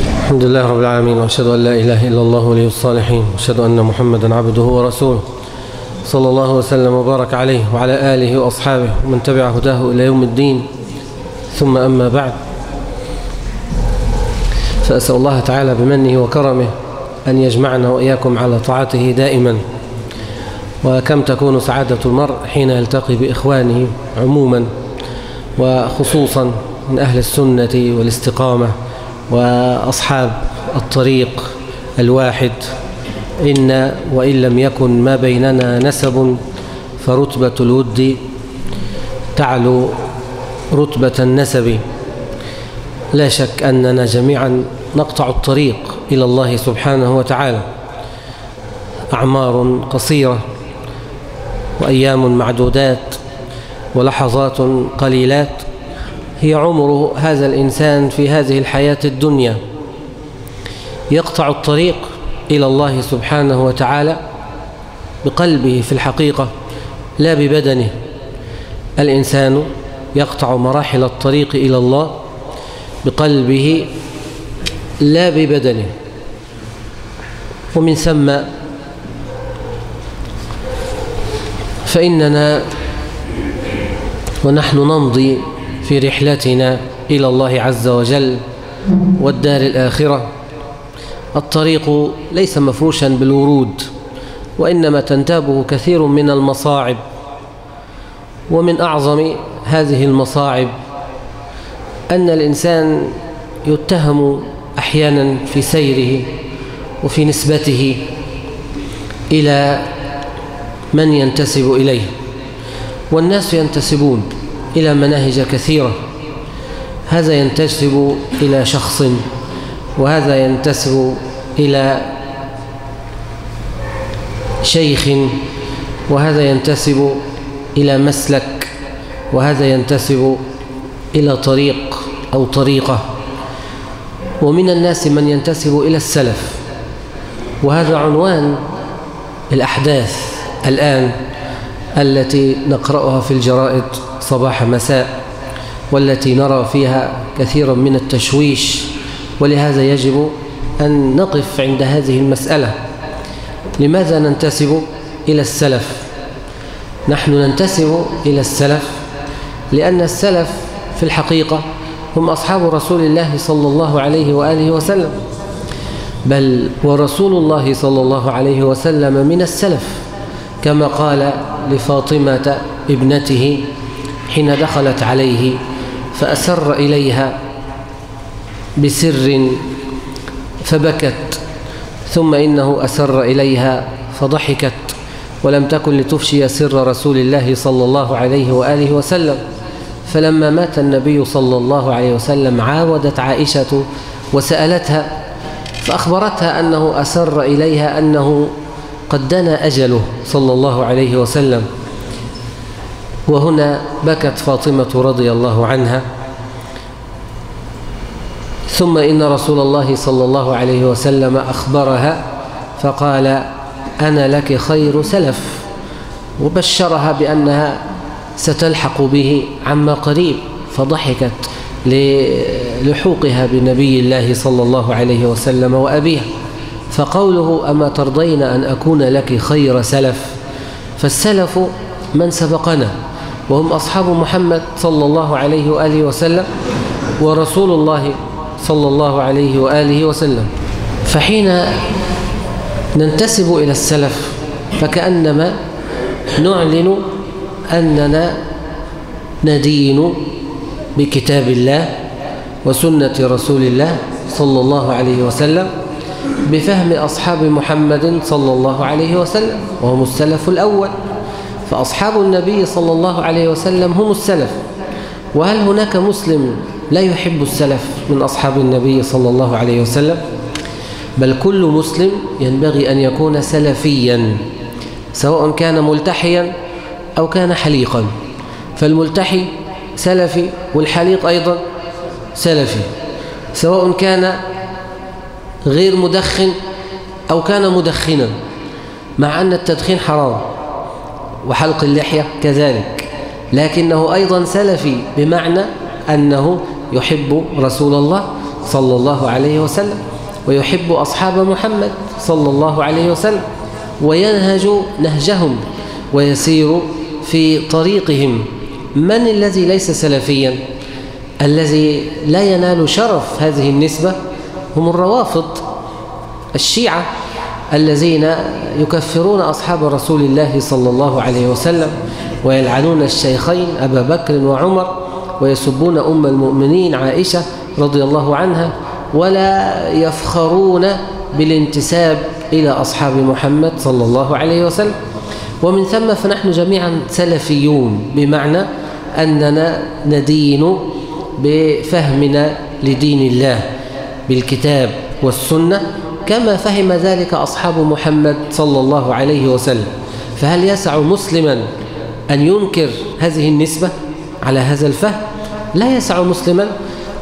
الحمد لله رب العالمين وأشهد أن لا إله إلا الله ولي الصالحين وأشهد أن محمدا عبده ورسوله. صلى الله وسلم وبارك عليه وعلى آله وأصحابه ومن تبع هداه إلى يوم الدين. ثم أما بعد فأسأل الله تعالى بمنه وكرمه أن يجمعنا وإياكم على طاعته دائما. وكم تكون سعادة المرء حين يلتقي بإخوانه عموما وخصوصا من أهل السنة والاستقامة. وأصحاب الطريق الواحد. إن وإن لم يكن ما بيننا نسب فرتبة الود تعلو رتبة النسب. لا شك أننا جميعا نقطع الطريق إلى الله سبحانه وتعالى. أعمار قصيرة وأيام معدودات ولحظات قليلات هي عمر هذا الإنسان في هذه الحياة الدنيا. يقطع الطريق إلى الله سبحانه وتعالى بقلبه في الحقيقة لا ببدنه. الإنسان يقطع مراحل الطريق إلى الله بقلبه لا ببدنه. ومن ثم فإننا ونحن نمضي في رحلتنا إلى الله عز وجل والدار الآخرة. الطريق ليس مفروشا بالورود وإنما تنتابه كثير من المصاعب ومن أعظم هذه المصاعب أن الإنسان يتهم أحيانا في سيره وفي نسبته إلى من ينتسب إليه. والناس ينتسبون. إلى مناهج كثيرة. هذا ينتسب إلى شخص وهذا ينتسب إلى شيخ وهذا ينتسب إلى مسلك وهذا ينتسب إلى طريق أو طريقة. ومن الناس من ينتسب إلى السلف. وهذا عنوان الأحداث الآن التي نقرأها في الجرائد. صباح مساء والتي نرى فيها كثيرا من التشويش ولهذا يجب أن نقف عند هذه المسألة. لماذا ننتسب إلى السلف؟ نحن ننتسب إلى السلف لأن السلف في الحقيقة هم أصحاب رسول الله صلى الله عليه وآله وسلم بل ورسول الله صلى الله عليه وسلم من السلف كما قال لفاطمة ابنته حين دخلت عليه فأسر إليها بسر فبكت ثم إنه أسر إليها فضحكت ولم تكن لتفشي سر رسول الله صلى الله عليه وآله وسلم. فلما مات النبي صلى الله عليه وسلم عاودت عائشة وسألتها فأخبرتها أنه أسر إليها أنه قد دنا أجله صلى الله عليه وسلم. وهنا بكت فاطمة رضي الله عنها. ثم إن رسول الله صلى الله عليه وسلم أخبرها فقال أنا لك خير سلف وبشرها بأنها ستلحق به عما قريب فضحكت للحوقها بنبي الله صلى الله عليه وسلم وأبيها. فقوله أما ترضين أن أكون لك خير سلف فالسلف من سبقنا. وهم أصحاب محمد صلى الله عليه وآله وسلم ورسول الله صلى الله عليه وآله وسلم. فحين ننتسب إلى السلف فكأنما نعلن أننا ندين بكتاب الله وسنة رسول الله صلى الله عليه وسلم بفهم أصحاب محمد صلى الله عليه وسلم وهم السلف الأول. فأصحاب النبي صلى الله عليه وسلم هم السلف. وهل هناك مسلم لا يحب السلف من أصحاب النبي صلى الله عليه وسلم؟ بل كل مسلم ينبغي أن يكون سلفيا سواء كان ملتحيا أو كان حليقا. فالملتحي سلفي والحليق أيضا سلفي سواء كان غير مدخن أو كان مدخنا مع أن التدخين حرام. وحلق اللحية كذلك. لكنه أيضا سلفي بمعنى أنه يحب رسول الله صلى الله عليه وسلم ويحب أصحاب محمد صلى الله عليه وسلم وينهج نهجهم ويسير في طريقهم. من الذي ليس سلفيا؟ الذي لا ينال شرف هذه النسبة هم الروافض الشيعة الذين يكفرون أصحاب رسول الله صلى الله عليه وسلم ويلعنون الشيخين أبا بكر وعمر ويسبون أم المؤمنين عائشة رضي الله عنها ولا يفخرون بالانتساب إلى أصحاب محمد صلى الله عليه وسلم. ومن ثم فنحن جميعا سلفيون بمعنى أننا ندين بفهمنا لدين الله بالكتاب والسنة كما فهم ذلك أصحاب محمد صلى الله عليه وسلم. فهل يسع مسلما أن ينكر هذه النسبة على هذا الفهم؟ لا يسع مسلما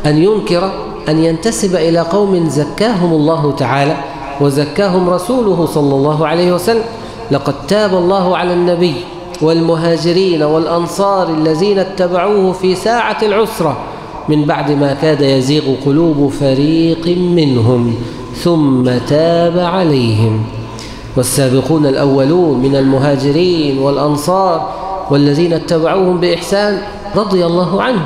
أن ينكر أن ينتسب إلى قوم زكاهم الله تعالى وزكاهم رسوله صلى الله عليه وسلم. لقد تاب الله على النبي والمهاجرين والأنصار الذين اتبعوه في ساعة العسرة. من بعد ما كاد يزيغ قلوب فريق منهم ثم تاب عليهم. والسابقون الأولون من المهاجرين والأنصار والذين اتبعوهم بإحسان رضي الله عنه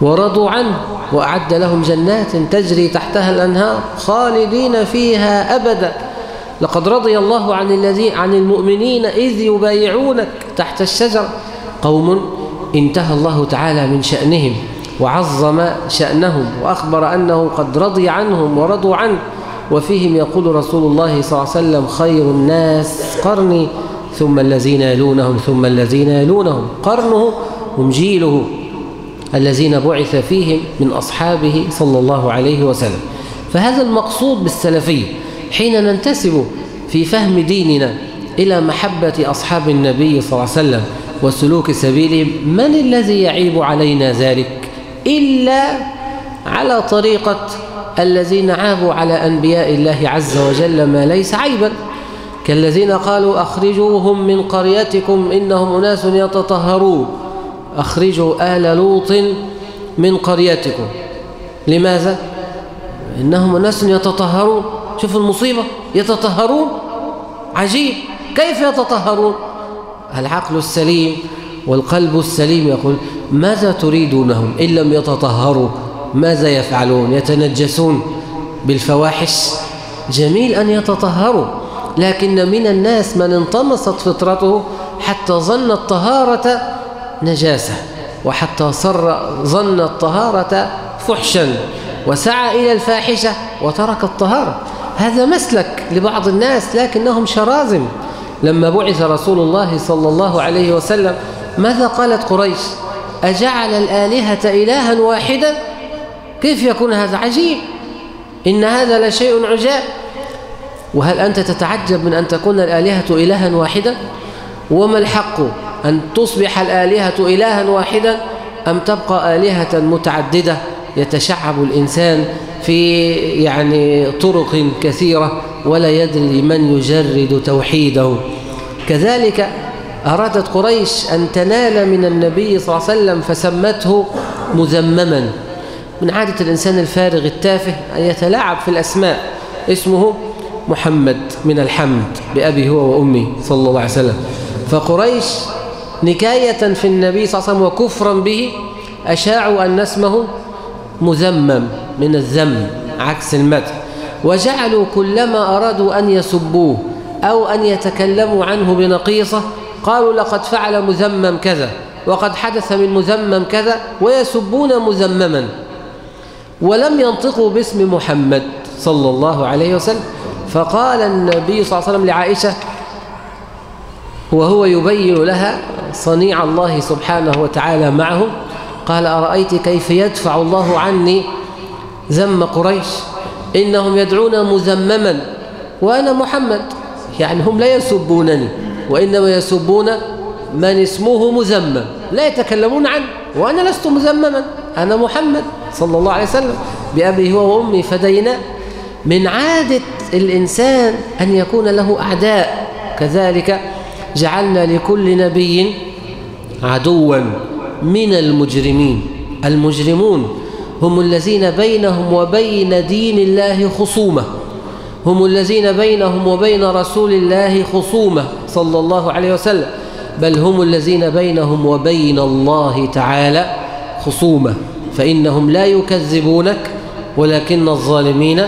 ورضوا عنه وأعد لهم جنات تجري تحتها الأنهار خالدين فيها أبدا. لقد رضي الله عن الذي عن المؤمنين إذ يبايعونك تحت الشجر. قوم انتهى الله تعالى من شأنهم. وعظم شأنهم وأخبر أنه قد رضي عنهم ورضوا عنه. وفيهم يقول رسول الله صلى الله عليه وسلم خير الناس قرني ثم الذين يلونهم ثم الذين يلونهم. قرنه هم جيله الذين بعث فيهم من أصحابه صلى الله عليه وسلم. فهذا المقصود بالسلفية حين ننتسب في فهم ديننا إلى محبة أصحاب النبي صلى الله عليه وسلم وسلوك سبيلهم من الذي يعيب علينا ذلك؟ إلا على طريقة الذين عابوا على أنبياء الله عز وجل ما ليس عيبا. كالذين قالوا أخرجوهم من قريتكم إنهم أناس يتطهرون. أخرجوا آل لوط من قريتكم. لماذا؟ إنهم أناس يتطهرون. شوف المصيبة. يتطهرون؟ عجيب. كيف يتطهرون؟ العقل السليم. والقلب السليم يقول ماذا تريدونهم إن لم يتطهروا؟ ماذا يفعلون؟ يتنجسون بالفواحش؟ جميل أن يتطهروا لكن من الناس من انطمست فطرته حتى ظن الطهارة نجاسة وحتى صر ظن الطهارة فحشا وسعى إلى الفاحشة وترك الطهارة. هذا مسلك لبعض الناس لكنهم شرازم. لما بعث رسول الله صلى الله عليه وسلم ماذا قالت قريش؟ أجعل الآلهة إلها واحدا؟ كيف يكون هذا؟ عجيب. إن هذا لشيء عجاب. وهل أنت تتعجب من أن تكون الآلهة إلها واحدا؟ وما الحق أن تصبح الآلهة إلها واحدا أم تبقى آلهة متعددة يتشعب الإنسان في يعني طرق كثيرة ولا يدري من يجرد توحيده؟ كذلك أرادت قريش أن تنال من النبي صلى الله عليه وسلم فسمته مذمما. من عادة الإنسان الفارغ التافه أن يتلاعب في الأسماء. اسمه محمد من الحمد بأبي هو وأمي صلى الله عليه وسلم. فقريش نكاية في النبي صلى الله عليه وسلم وكفرا به أشاعوا أن اسمه مذمم من الذم عكس المدح. وجعلوا كلما أرادوا أن يسبوه أو أن يتكلموا عنه بنقيصة قالوا لقد فعل مذمم كذا وقد حدث من مذمم كذا ويسبون مذمما. ولم ينطقوا باسم محمد صلى الله عليه وسلم. فقال النبي صلى الله عليه وسلم لعائشة وهو يبين لها صنيع الله سبحانه وتعالى معه قال أرأيت كيف يدفع الله عني ذم قريش؟ إنهم يدعون مذمما وأنا محمد. يعني هم لا يسبونني. وإنما يسبون من اسمه مذمم لا يتكلمون عنه وأنا لست مذمما أنا محمد صلى الله عليه وسلم بأبي هو وأمي فدينا من عادة الإنسان أن يكون له أعداء. كذلك جعلنا لكل نبي عدوا من المجرمين. المجرمون هم الذين بينهم وبين دين الله خصومة. هم الذين بينهم وبين رسول الله خصومة صلى الله عليه وسلم بل هم الذين بينهم وبين الله تعالى خصومة. فإنهم لا يكذبونك ولكن الظالمين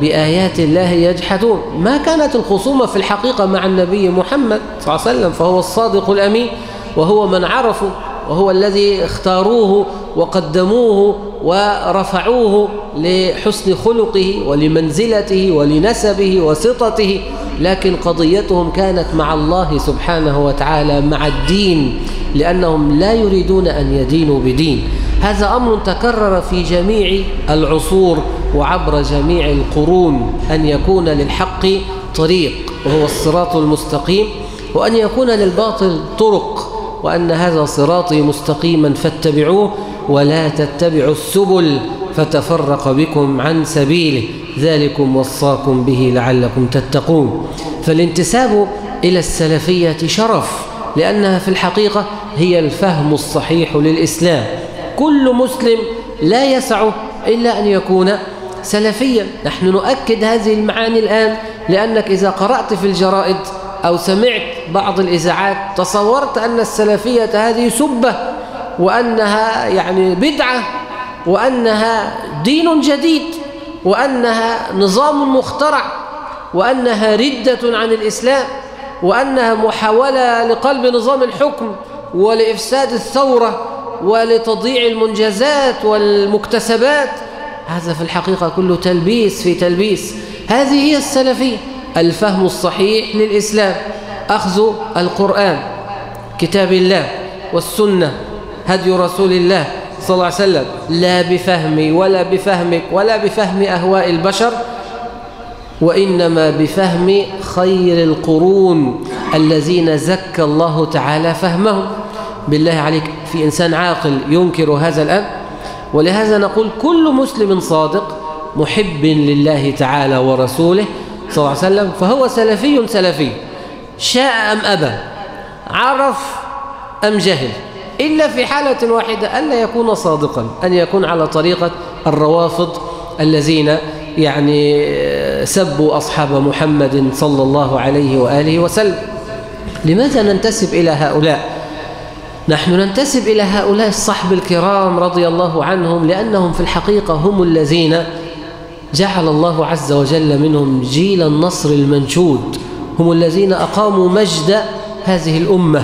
بآيات الله يجحدون. ما كانت الخصومة في الحقيقة مع النبي محمد صلى الله عليه وسلم فهو الصادق الأمين وهو من عرفوا وهو الذي اختاروه وقدموه ورفعوه لحسن خلقه ولمنزلته ولنسبه وسطته لكن قضيتهم كانت مع الله سبحانه وتعالى مع الدين لأنهم لا يريدون أن يدينوا بدين. هذا أمر تكرر في جميع العصور وعبر جميع القرون أن يكون للحق طريق وهو الصراط المستقيم وأن يكون للباطل طرق. وأن هذا صراطي مستقيما فاتبعوه ولا تتبعوا السبل فتفرق بكم عن سبيله. ذلكم وصاكم به لعلكم تتقون. فالانتساب إلى السلفية شرف لأنها في الحقيقة هي الفهم الصحيح للإسلام. كل مسلم لا يسعه إلا أن يكون سلفيا. نحن نؤكد هذه المعاني الآن لأنك إذا قرأت في الجرائد أو سمعت بعض الإذاعات تصورت أن السلفية هذه سبة وأنها يعني بدعة وأنها دين جديد وأنها نظام مخترع وأنها ردة عن الإسلام وأنها محاولة لقلب نظام الحكم ولإفساد الثورة ولتضييع المنجزات والمكتسبات. هذا في الحقيقة كله تلبيس في تلبيس. هذه هي السلفية. الفهم الصحيح للإسلام. أخذ القرآن كتاب الله والسنة هدي رسول الله صلى الله عليه وسلم. لا بفهمي ولا بفهمك ولا بفهم أهواء البشر وإنما بفهم خير القرون الذين زكى الله تعالى فهمهم. بالله عليك في إنسان عاقل ينكر هذا الآن ولهذا نقول كل مسلم صادق محب لله تعالى ورسوله صلى الله عليه وسلم فهو سلفي سلفي. شاء أم أبى؟ عرف أم جهل؟ إلا في حالة واحدة ألا يكون صادقا أن يكون على طريقة الروافض الذين يعني سبوا أصحاب محمد صلى الله عليه وآله وسلم. لماذا ننتسب إلى هؤلاء؟ نحن ننتسب إلى هؤلاء الصحب الكرام رضي الله عنهم لأنهم في الحقيقة هم الذين جعل الله عز وجل منهم جيل النصر المنشود هم الذين أقاموا مجد هذه الأمة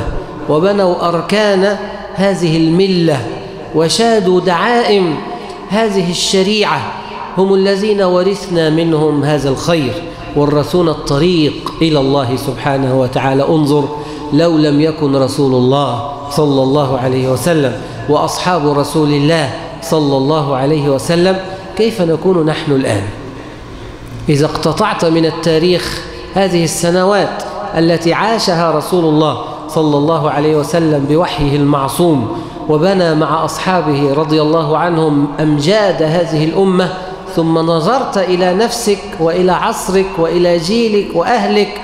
وبنوا أركان هذه الملة وشادوا دعائم هذه الشريعة هم الذين ورثنا منهم هذا الخير ورثونا الطريق إلى الله سبحانه وتعالى. انظر لو لم يكن رسول الله صلى الله عليه وسلم وأصحاب رسول الله صلى الله عليه وسلم كيف نكون نحن الآن؟ إذا اقتطعت من التاريخ هذه السنوات التي عاشها رسول الله صلى الله عليه وسلم بوحيه المعصوم وبنى مع أصحابه رضي الله عنهم أمجاد هذه الأمة ثم نظرت إلى نفسك وإلى عصرك وإلى جيلك وأهلك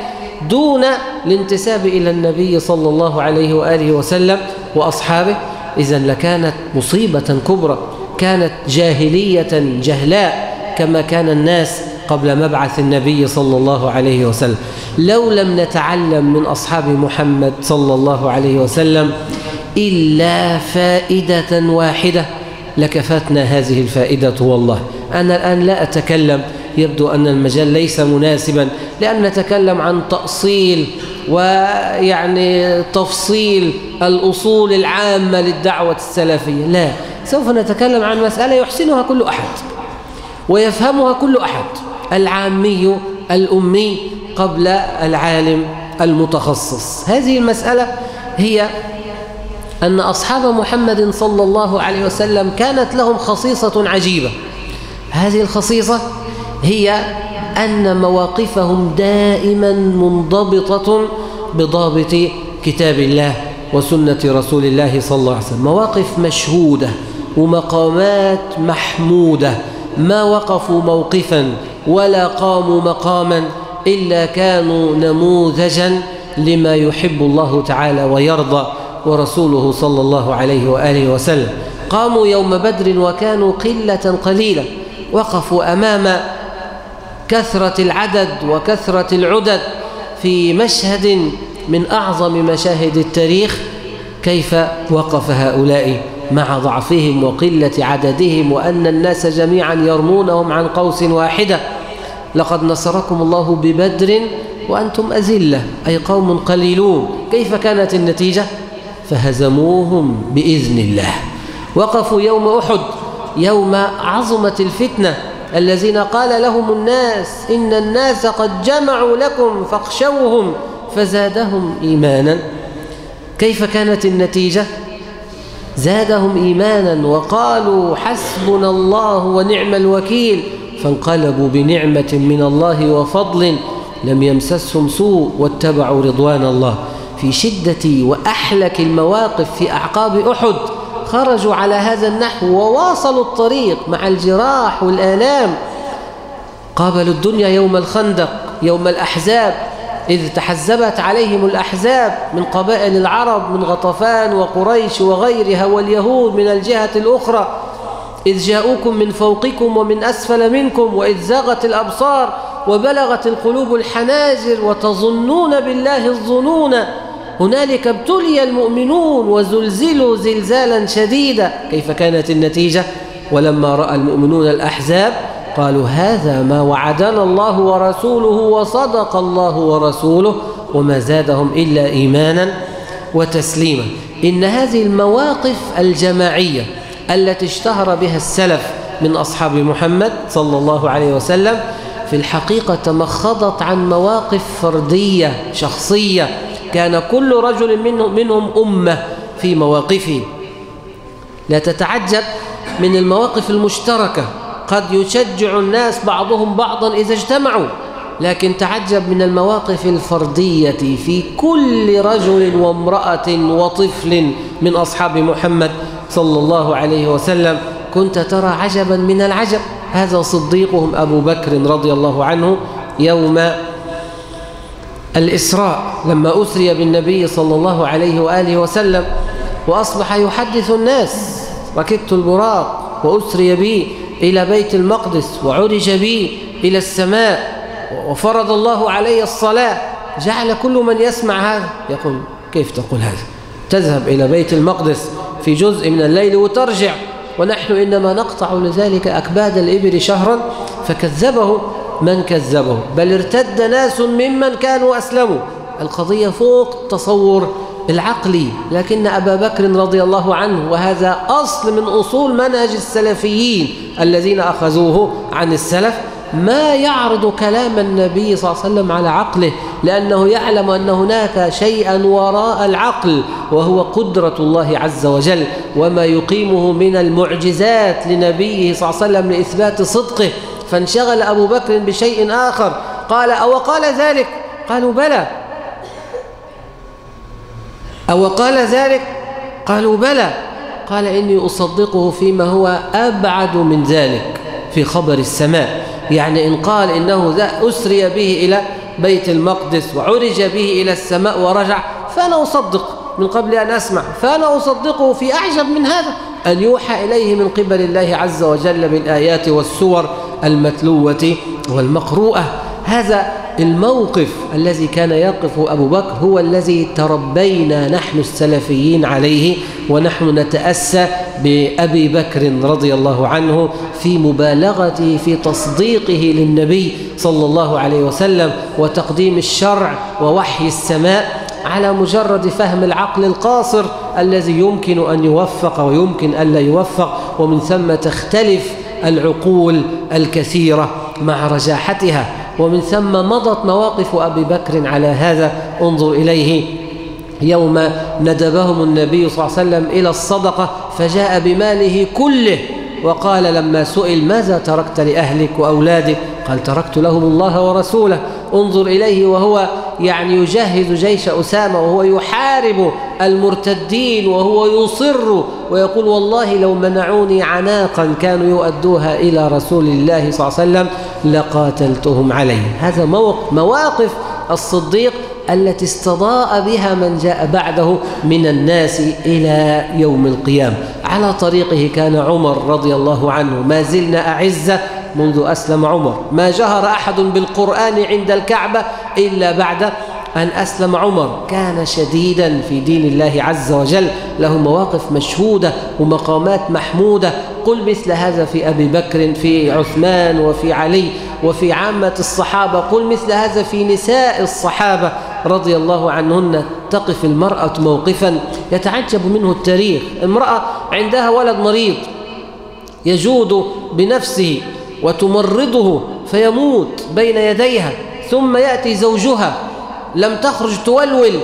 دون الانتساب إلى النبي صلى الله عليه وآله وسلم وأصحابه إذا لكانت مصيبة كبرى. كانت جاهلية جهلاء كما كان الناس قبل مبعث النبي صلى الله عليه وسلم. لو لم نتعلم من أصحاب محمد صلى الله عليه وسلم إلا فائدة واحدة لكفتنا هذه الفائدة والله. أنا الآن لا أتكلم يبدو أن المجال ليس مناسبا لأن نتكلم عن تأصيل ويعني تفصيل الأصول العامة للدعوة السلفية. لا سوف نتكلم عن مسألة يحسنها كل أحد ويفهمها كل أحد العامي الأمي قبل العالم المتخصص. هذه المسألة هي أن أصحاب محمد صلى الله عليه وسلم كانت لهم خصيصة عجيبة. هذه الخصيصة هي أن مواقفهم دائما منضبطة بضابط كتاب الله وسنة رسول الله صلى الله عليه وسلم. مواقف مشهودة ومقامات محمودة. ما وقفوا موقفا ولا قاموا مقاما إلا كانوا نموذجا لما يحب الله تعالى ويرضى ورسوله صلى الله عليه وآله وسلم. قاموا يوم بدر وكانوا قلة قليلة. وقفوا أمام كثرة العدد وكثرة العدد في مشهد من أعظم مشاهد التاريخ. كيف وقف هؤلاء؟ مع ضعفهم وقلة عددهم وأن الناس جميعا يرمونهم عن قوس واحدة لقد نصركم الله ببدر وأنتم أزلة أي قوم قليلون كيف كانت النتيجة؟ فهزموهم بإذن الله وقفوا يوم أحد يوم عظمت الفتنة الذين قال لهم الناس إن الناس قد جمعوا لكم فاخشوهم فزادهم إيمانا كيف كانت النتيجة؟ زادهم إيمانا وقالوا حسبنا الله ونعم الوكيل فانقلبوا بنعمة من الله وفضل لم يمسسهم سوء واتبعوا رضوان الله. في شدة وأحلك المواقف في أعقاب أحد خرجوا على هذا النحو وواصلوا الطريق مع الجراح والآلام. قابلوا الدنيا يوم الخندق يوم الأحزاب إذ تحزبت عليهم الأحزاب من قبائل العرب من غطفان وقريش وغيرها واليهود من الجهة الأخرى. إذ جاءوكم من فوقكم ومن أسفل منكم وإذ زاغت الأبصار وبلغت القلوب الحناجر وتظنون بالله الظنون. هنالك ابتلي المؤمنون وزلزلوا زلزالا شديدا. كيف كانت النتيجة؟ ولما رأى المؤمنون الأحزاب قالوا هذا ما وعدنا الله ورسوله وصدق الله ورسوله وما زادهم إلا إيمانا وتسليما. إن هذه المواقف الجماعية التي اشتهر بها السلف من أصحاب محمد صلى الله عليه وسلم في الحقيقة تمخضت عن مواقف فردية شخصية. كان كل رجل منهم, منهم أمة في مواقفه. لا تتعجب من المواقف المشتركة. قد يشجع الناس بعضهم بعضا إذا اجتمعوا لكن تعجب من المواقف الفردية في كل رجل وامرأة وطفل من أصحاب محمد صلى الله عليه وسلم. كنت ترى عجبا من العجب. هذا صديقهم أبو بكر رضي الله عنه يوم الإسراء لما أسري بالنبي صلى الله عليه وآله وسلم وأصبح يحدث الناس ركبت البراق وأسري بي. إلى بيت المقدس وعرج بي إلى السماء وفرض الله علي الصلاة. جعل كل من يسمع هذا. يقول كيف تقول هذا؟ تذهب إلى بيت المقدس في جزء من الليل وترجع. ونحن إنما نقطع لذلك أكباد الإبل شهرا فكذبه من كذبه. بل ارتد ناس ممن كانوا أسلموا. القضية فوق التصور العقلي لكن أبا بكر رضي الله عنه وهذا أصل من أصول منهج السلفيين الذين أخذوه عن السلف ما يعرض كلام النبي صلى الله عليه وسلم على عقله لأنه يعلم أن هناك شيئا وراء العقل وهو قدرة الله عز وجل وما يقيمه من المعجزات لنبيه صلى الله عليه وسلم لإثبات صدقه. فانشغل أبو بكر بشيء آخر قال أو قال ذلك؟ قالوا بلى. أو قال ذلك؟ قالوا بلى. قال إني أصدقه فيما هو أبعد من ذلك في خبر السماء. يعني إن قال إنه أسري به إلى بيت المقدس وعرج به إلى السماء ورجع فأنا أصدق. من قبل أن أسمع فأنا أصدقه في أعجب من هذا. أن يوحى إليه من قبل الله عز وجل بالآيات والسور المتلوة والمقروءة. هذا الموقف الذي كان يقف أبو بكر هو الذي تربينا نحن السلفيين عليه ونحن نتأسى بأبي بكر رضي الله عنه في مبالغته في تصديقه للنبي صلى الله عليه وسلم وتقديم الشرع ووحي السماء على مجرد فهم العقل القاصر الذي يمكن أن يوفق ويمكن ألا يوفق ومن ثم تختلف العقول الكثيرة مع رجاحتها. ومن ثم مضت مواقف أبي بكر على هذا انظر إليه. يوم ندبهم النبي صلى الله عليه وسلم إلى الصدقة فجاء بماله كله وقال لما سئل ماذا تركت لأهلك وأولادك؟ قال تركت لهم الله ورسوله. انظر إليه وهو يعني يجهز جيش أسامة وهو يحارب المرتدين وهو يصر ويقول والله لو منعوني عناقا كانوا يؤدوها إلى رسول الله صلى الله عليه وسلم لقاتلتهم عليه. هذا مواقف الصديق التي استضاء بها من جاء بعده من الناس إلى يوم القيامة. على طريقه كان عمر رضي الله عنه. ما زلنا أعزة منذ أسلم عمر. ما جهر أحد بالقرآن عند الكعبة إلا بعد أن أسلم عمر كان شديدا في دين الله عز وجل. له مواقف مشهودة ومقامات محمودة. قل مثل هذا في أبي بكر في عثمان وفي علي وفي عامة الصحابة. قل مثل هذا في نساء الصحابة. رضي الله عنهن تقف المرأة موقفا. يتعجب منه التاريخ. امرأة عندها ولد مريض يجود بنفسه وتمرضه فيموت بين يديها ثم يأتي زوجها لم تخرج تولول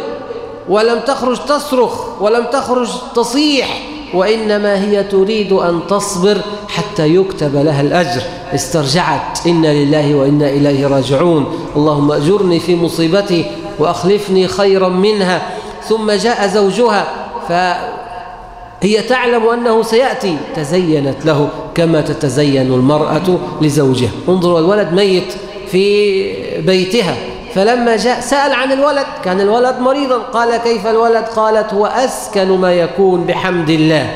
ولم تخرج تصرخ ولم تخرج تصيح وإنما هي تريد أن تصبر حتى يكتب لها الأجر. استرجعت. إنا لله وإنا إليه راجعون. اللهم أجرني في مصيبتي وأخلفني خيرا منها. ثم جاء زوجها فهي تعلم أنه سيأتي. تزينت له كما تتزين المرأة لزوجها. انظروا الولد ميت في بيتها. فلما جاء سأل عن الولد كان الولد مريضا قال كيف الولد؟ قالت هو أسكن ما يكون بحمد الله.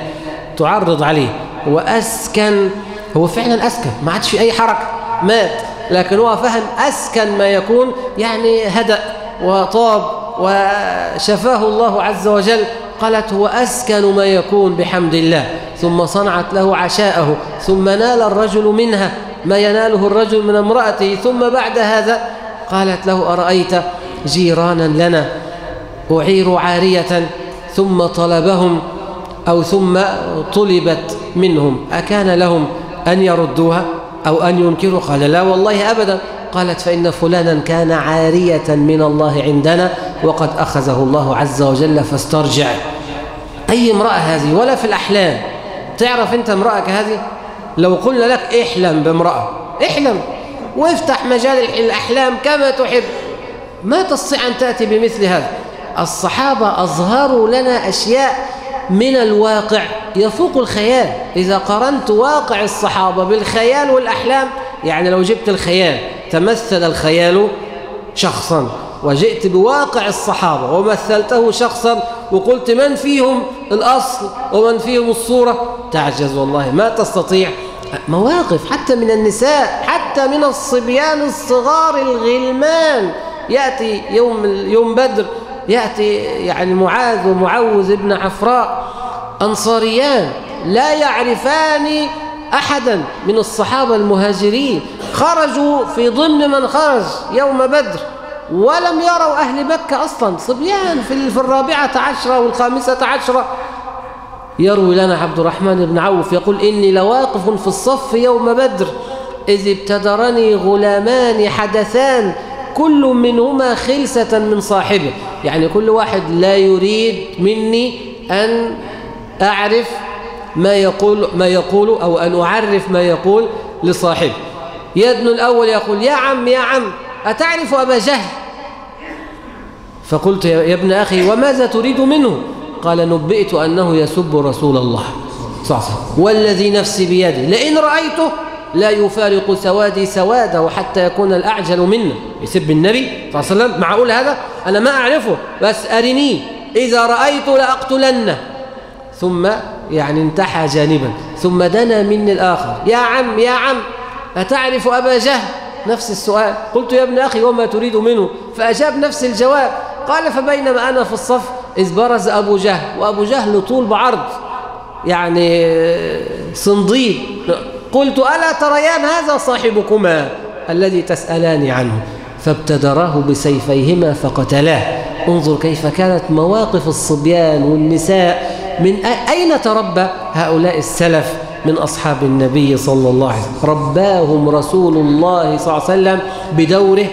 تعرض عليه. هو أسكن هو فعلا أسكن ما عادش في أي حركة مات. لكن هو فهم أسكن ما يكون يعني هدأ وطاب وشفاه الله عز وجل. قالت هو أسكن ما يكون بحمد الله. ثم صنعت له عشاءه. ثم نال الرجل منها ما يناله الرجل من امرأته. ثم بعد هذا قالت له أرأيت جيرانا لنا أعير عارية ثم طلبهم أو ثم طلبت منهم أكان لهم أن يردوها أو أن ينكروا؟ قال لا والله أبدا. قالت فإن فلانا كان عارية من الله عندنا وقد أخذه الله عز وجل فاسترجع. أي امرأة هذه؟ ولا في الأحلام. تعرف أنت امرأة كهذه لو قلنا لك احلم بامرأة. احلم. وافتح مجال الأحلام كما تحب. ما تستطيع أن تأتي بمثل هذا؟ الصحابة أظهروا لنا أشياء من الواقع يفوق الخيال. إذا قرنت واقع الصحابة بالخيال والأحلام يعني لو جبت الخيال تمثل الخيال شخصا وجئت بواقع الصحابة ومثلته شخصا وقلت من فيهم الأصل ومن فيهم الصورة تعجز والله ما تستطيع. مواقف حتى من النساء حتى من الصبيان الصغار الغلمان. يأتي يوم يوم بدر يأتي يعني معاذ ومعوذ ابن عفراء أنصاريان لا يعرفان أحدا من الصحابة المهاجرين. خرجوا في ضمن من خرج يوم بدر ولم يروا أهل مكة أصلا. صبيان في الرابعة عشرة والخامسة عشرة. يروي لنا عبد الرحمن بن عوف يقول إني لواقف في الصف يوم بدر. إذ ابتدرني غلامان حدثان كل منهما خلسة من صاحبه. يعني كل واحد لا يريد مني أن أعرف ما يقول, ما يقول أو أن أعرف ما يقول لصاحبه. يدن الأول يقول يا عم يا عم أتعرف أبا جهل؟ فقلت يا ابن أخي وماذا تريد منه؟ قال نبئت أنه يسب رسول الله. وسلم والذي نفسي بيده لئن رأيته لا يفارق سوادي سواده حتى يكون الأعجل منا يسب النبي صلى الله عليه وسلم معقول هذا؟ أنا ما أعرفه. بس أرنيه إذا رأيت لأقتلنه. ثم يعني انتحى جانبا. ثم دنا مني الآخر. يا عم يا عم أتعرف أبا جهل؟ نفس السؤال. قلت يا ابن أخي وما تريد منه؟ فأجاب نفس الجواب. قال فبينما أنا في الصف إذ برز أبو جهل. وأبو جهل طول بعرض. يعني صنديد قلت ألا تريان هذا صاحبكما الذي تسألان عنه؟ فابتدراه بسيفيهما فقتلاه. انظر كيف كانت مواقف الصبيان والنساء. من أين تربى هؤلاء السلف من أصحاب النبي صلى الله عليه وسلم؟ رباهم رسول الله صلى الله عليه وسلم بدوره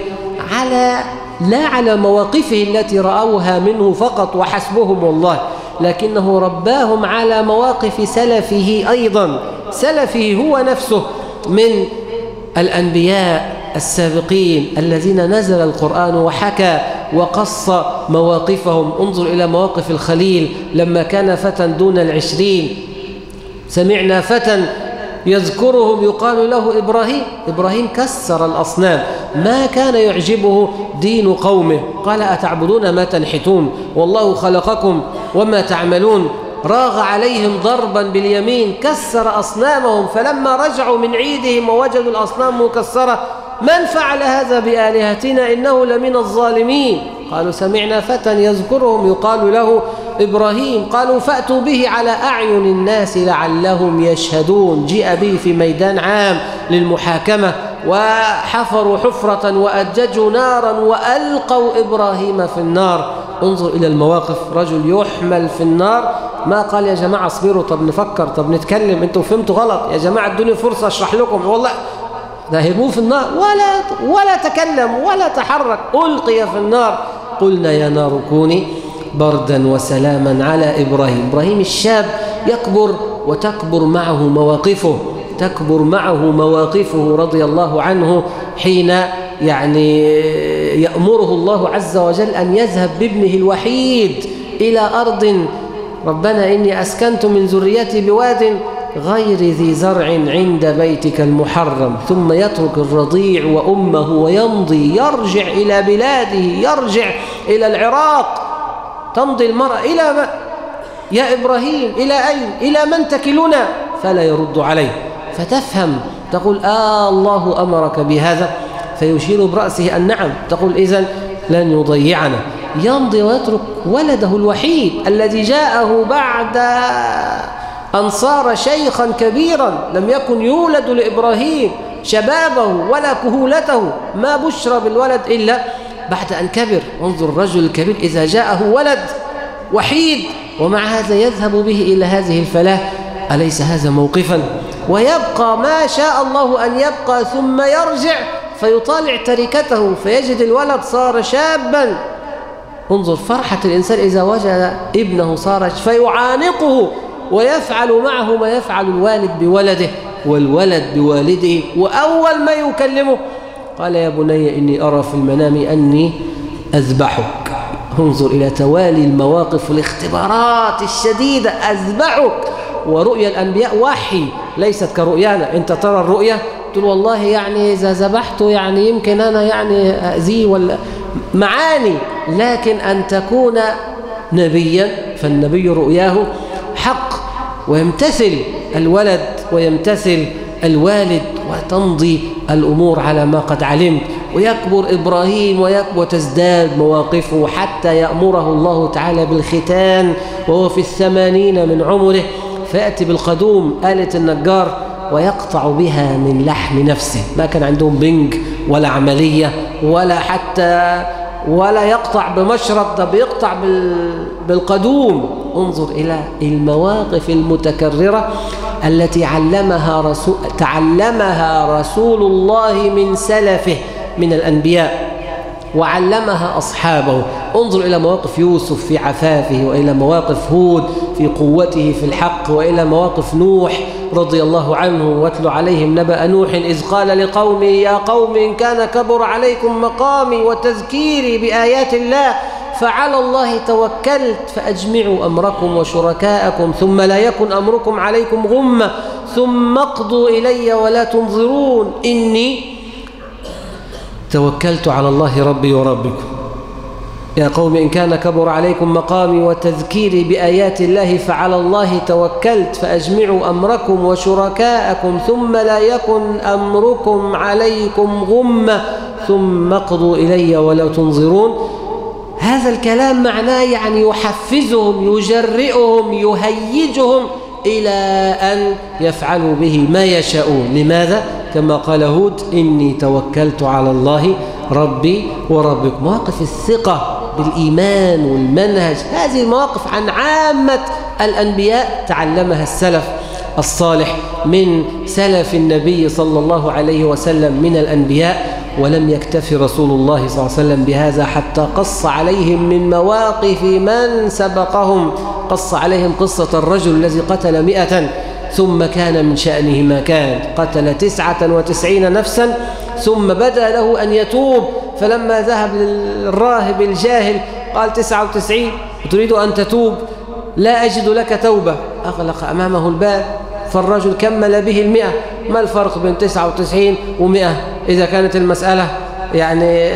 على لا على مواقفه التي رأوها منه فقط وحسبهم والله لكنه رباهم على مواقف سلفه أيضا. سلفه هو نفسه من الأنبياء السابقين الذين نزل القرآن وحكى وقص مواقفهم. انظر إلى مواقف الخليل لما كان فتى دون العشرين. سمعنا فتى يذكرهم يقال له إبراهيم. إبراهيم كسر الأصنام. ما كان يعجبه دين قومه؟ قال أتعبدون ما تنحتون؟ والله خلقكم وما تعملون. راغ عليهم ضربا باليمين كسر أصنامهم فلما رجعوا من عيدهم ووجدوا الأصنام مكسرة من فعل هذا بآلهتنا؟ إنه لمن الظالمين. قالوا سمعنا فتى يذكرهم. يقال له إبراهيم. قالوا فأتوا به على أعين الناس لعلهم يشهدون. جيء به في ميدان عام للمحاكمة وحفروا حفرة وأججوا نارا وألقوا إبراهيم في النار. انظر إلى المواقف رجل يحمل في النار ما قال يا جماعة اصبروا طب نفكر طب نتكلم أنتوا فهمتوا غلط. يا جماعة ادوني فرصة اشرح لكم. والله ده في النار. ولا ولا تكلم ولا تحرك. ألقي في النار. قلنا يا نار كوني بردا وسلاما على إبراهيم. إبراهيم الشاب يكبر وتكبر معه مواقفه تكبر معه مواقفه رضي الله عنه حين يعني يأمره الله عز وجل أن يذهب بابنه الوحيد إلى أرض ربنا إني أسكنت من ذريتي بواد غير ذي زرع عند بيتك المحرم ثم يترك الرضيع وأمه ويمضي يرجع إلى بلاده يرجع إلى العراق. تمضي المرأة إلى ما؟ يا إبراهيم إلى أين؟ إلى من تكلنا؟ فلا يرد عليه. فتفهم تقول آه الله أمرك بهذا. فيشير برأسه أن نعم تقول إذن لن يضيعنا. يمضي ويترك ولده الوحيد الذي جاءه بعد أن صار شيخا كبيرا لم يكن يولد لإبراهيم شبابه ولا كهولته. ما بشر بالولد إلا بعد أن كبر. انظر الرجل الكبير إذا جاءه ولد وحيد ومع هذا يذهب به إلى هذه الفلاة. أليس هذا موقفا؟ ويبقى ما شاء الله أن يبقى ثم يرجع فيطالع تركته فيجد الولد صار شابا. انظر فرحة الإنسان إذا وجد ابنه صار فيعانقه ويفعل معه ما يفعل الوالد بولده والولد بوالده وأول ما يكلمه قال يا بني إني أرى في المنام أني أذبحك انظر إلى توالي المواقف والاختبارات الشديدة أذبحك ورؤيا الأنبياء وحي ليست كرؤيانا أنت ترى الرؤيا تقول والله يعني إذا ذبحته يعني يمكن أنا يعني أذيه ولا معاني لكن أن تكون نبيا فالنبي رؤياه حق ويمتثل الولد ويمتثل الوالد وتمضي الأمور على ما قد علمت. ويكبر إبراهيم ويكبر وتزداد مواقفه حتى يأمره الله تعالى بالختان وهو في الثمانين من عمره. فيأتي بالقدوم آلة النجار ويقطع بها من لحم نفسه. ما كان عندهم بنج ولا عملية ولا حتى ولا يقطع بمشرط ده بيقطع بالقدوم. انظر إلى المواقف المتكررة التي علمها رسول تعلمها رسول الله من سلفه من الأنبياء وعلمها أصحابه. انظر إلى مواقف يوسف في عفافه وإلى مواقف هود في قوته في الحق وإلى مواقف نوح رضي الله عنه واتل عليهم نبأ نوح إذ قال لقومه يا قوم إن كان كبر عليكم مقامي وتذكيري بآيات الله فعلى الله توكلت فأجمعوا أمركم وشركاءكم ثم لا يكن أمركم عليكم غمة ثم اقضوا إلي ولا تنظرون إني توكلت على الله ربي وربكم. يا قوم إن كان كبر عليكم مقامي وتذكيري بآيات الله فعلى الله توكلت فأجمعوا أمركم وشركاءكم ثم لا يكن أمركم عليكم غمة ثم اقضوا إلي ولا تنظرون هذا الكلام معناه يعني يحفزهم يجرئهم يهيجهم إلى أن يفعلوا به ما يشاءون لماذا؟ كما قال هود إني توكلت على الله ربي وربكم. مواقف الثقة بالإيمان والمنهج هذه المواقف عن عامة الأنبياء تعلمها السلف الصالح من سلف النبي صلى الله عليه وسلم من الأنبياء ولم يكتف رسول الله صلى الله عليه وسلم بهذا حتى قص عليهم من مواقف من سبقهم. قص عليهم قصة الرجل الذي قتل مئة ثم كان من شأنه ما كان. قتل تسعة وتسعين نفسا ثم بدأ له أن يتوب. فلما ذهب للراهب الجاهل قال تسعة وتسعين وتريد أن تتوب؟ لا أجد لك توبة. أغلق أمامه الباب. فالرجل كمل به المئة. ما الفرق بين تسعة وتسعين ومئة؟ إذا كانت المسألة يعني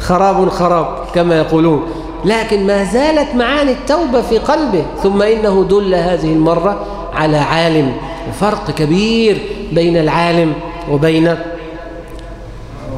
خراب خراب كما يقولون. لكن ما زالت معاني التوبة في قلبه. ثم إنه دل هذه المرة على عالم وفرق كبير بين العالم وبين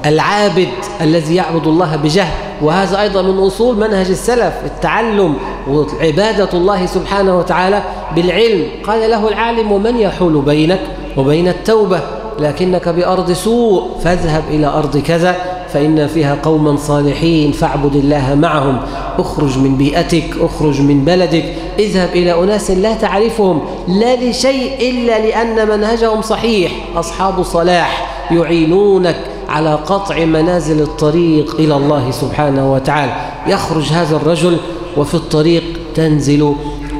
العابد الذي يعبد الله بجهل. وهذا أيضا من أصول منهج السلف التعلم وعبادة الله سبحانه وتعالى بالعلم. قال له العالم ومن يحول بينك وبين التوبة؟ لكنك بأرض سوء فاذهب إلى أرض كذا. فإن فيها قوما صالحين فاعبد الله معهم اخرج من بيئتك اخرج من بلدك اذهب إلى أناس لا تعرفهم لا لشيء إلا لأن منهجهم صحيح. أصحاب صلاح يعينونك على قطع منازل الطريق إلى الله سبحانه وتعالى. يخرج هذا الرجل وفي الطريق تنزل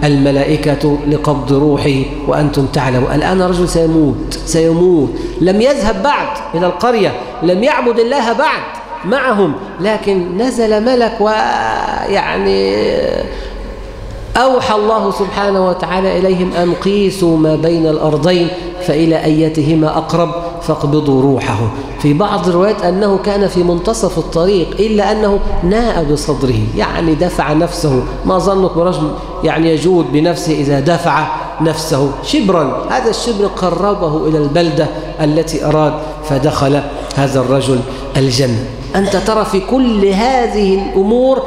الملائكة لقبض روحه وأنتم تعلموا الآن رجل سيموت سيموت. لم يذهب بعد إلى القرية. لم يعبد الله بعد معهم لكن نزل ملك ويعني أوحى الله سبحانه وتعالى إليهم أن قيسوا ما بين الأرضين فإلى أيتهما أقرب فاقبضوا روحه. في بعض الروايات أنه كان في منتصف الطريق إلا أنه ناء بصدره يعني دفع نفسه. ما ظنك برجل يعني يجود بنفسه إذا دفع نفسه شبرا؟ هذا الشبر قربه إلى البلدة التي أراد فدخل هذا الرجل الجنة. أنت ترى في كل هذه الأمور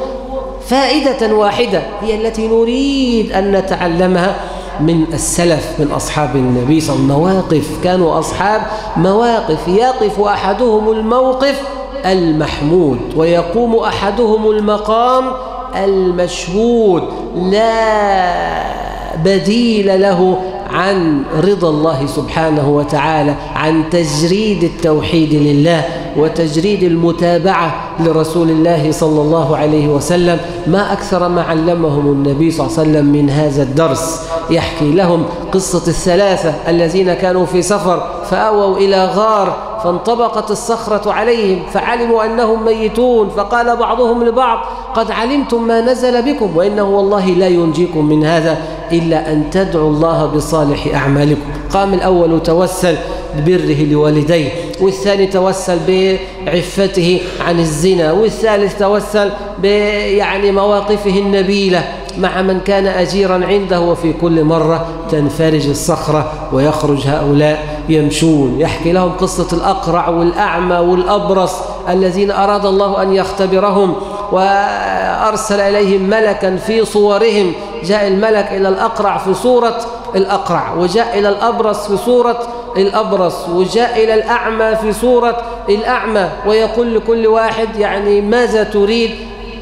فائدة واحدة هي التي نريد أن نتعلمها من السلف من أصحاب النبي صلى الله عليه وسلم. مواقف كانوا أصحاب مواقف. يقف أحدهم الموقف المحمود ويقوم أحدهم المقام المشهود. لا بديل له عن رضا الله سبحانه وتعالى عن تجريد التوحيد لله وتجريد المتابعة لرسول الله صلى الله عليه وسلم. ما أكثر ما علمهم النبي صلى الله عليه وسلم من هذا الدرس. يحكي لهم قصة الثلاثة الذين كانوا في سفر فأووا إلى غار فانطبقت الصخرة عليهم فعلموا أنهم ميتون فقال بعضهم لبعض قد علمتم ما نزل بكم وإنه والله لا ينجيكم من هذا إلا أن تدعوا الله بصالح أعمالكم. قام الأول توسل ببره لوالديه والثاني توسل بعفته عن الزنا والثالث توسل بيعني مواقفه النبيلة مع من كان أجيرا عنده وفي كل مرة تنفرج الصخرة ويخرج هؤلاء يمشون يحكي لهم قصة الأقرع والأعمى والأبرص الذين أراد الله أن يختبرهم وأرسل إليهم ملكا في صورهم. جاء الملك إلى الأقرع في صورة الأقرع وجاء إلى الأبرص في صورة الأبرص وجاء إلى الأعمى في صورة الأعمى. ويقول لكل واحد يعني ماذا تريد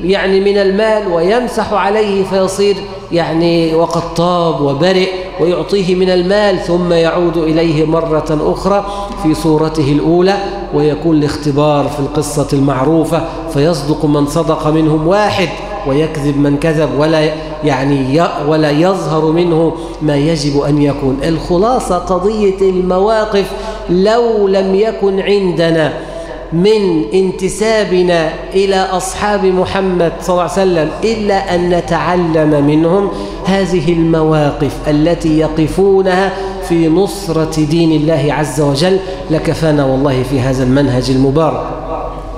يعني من المال ويمسح عليه فيصير يعني وقد طاب وبرئ. ويعطيه من المال ثم يعود إليه مرة أخرى في صورته الأولى ويكون الاختبار في القصة المعروفة فيصدق من صدق منهم واحد ويكذب من كذب ولا يعني ولا يظهر منه ما يجب أن يكون. الخلاصة قضية المواقف لو لم يكن عندنا. من انتسابنا إلى أصحاب محمد صلى الله عليه وسلم إلا أن نتعلم منهم هذه المواقف التي يقفونها في نصرة دين الله عز وجل. لكفانا والله في هذا المنهج المبارك.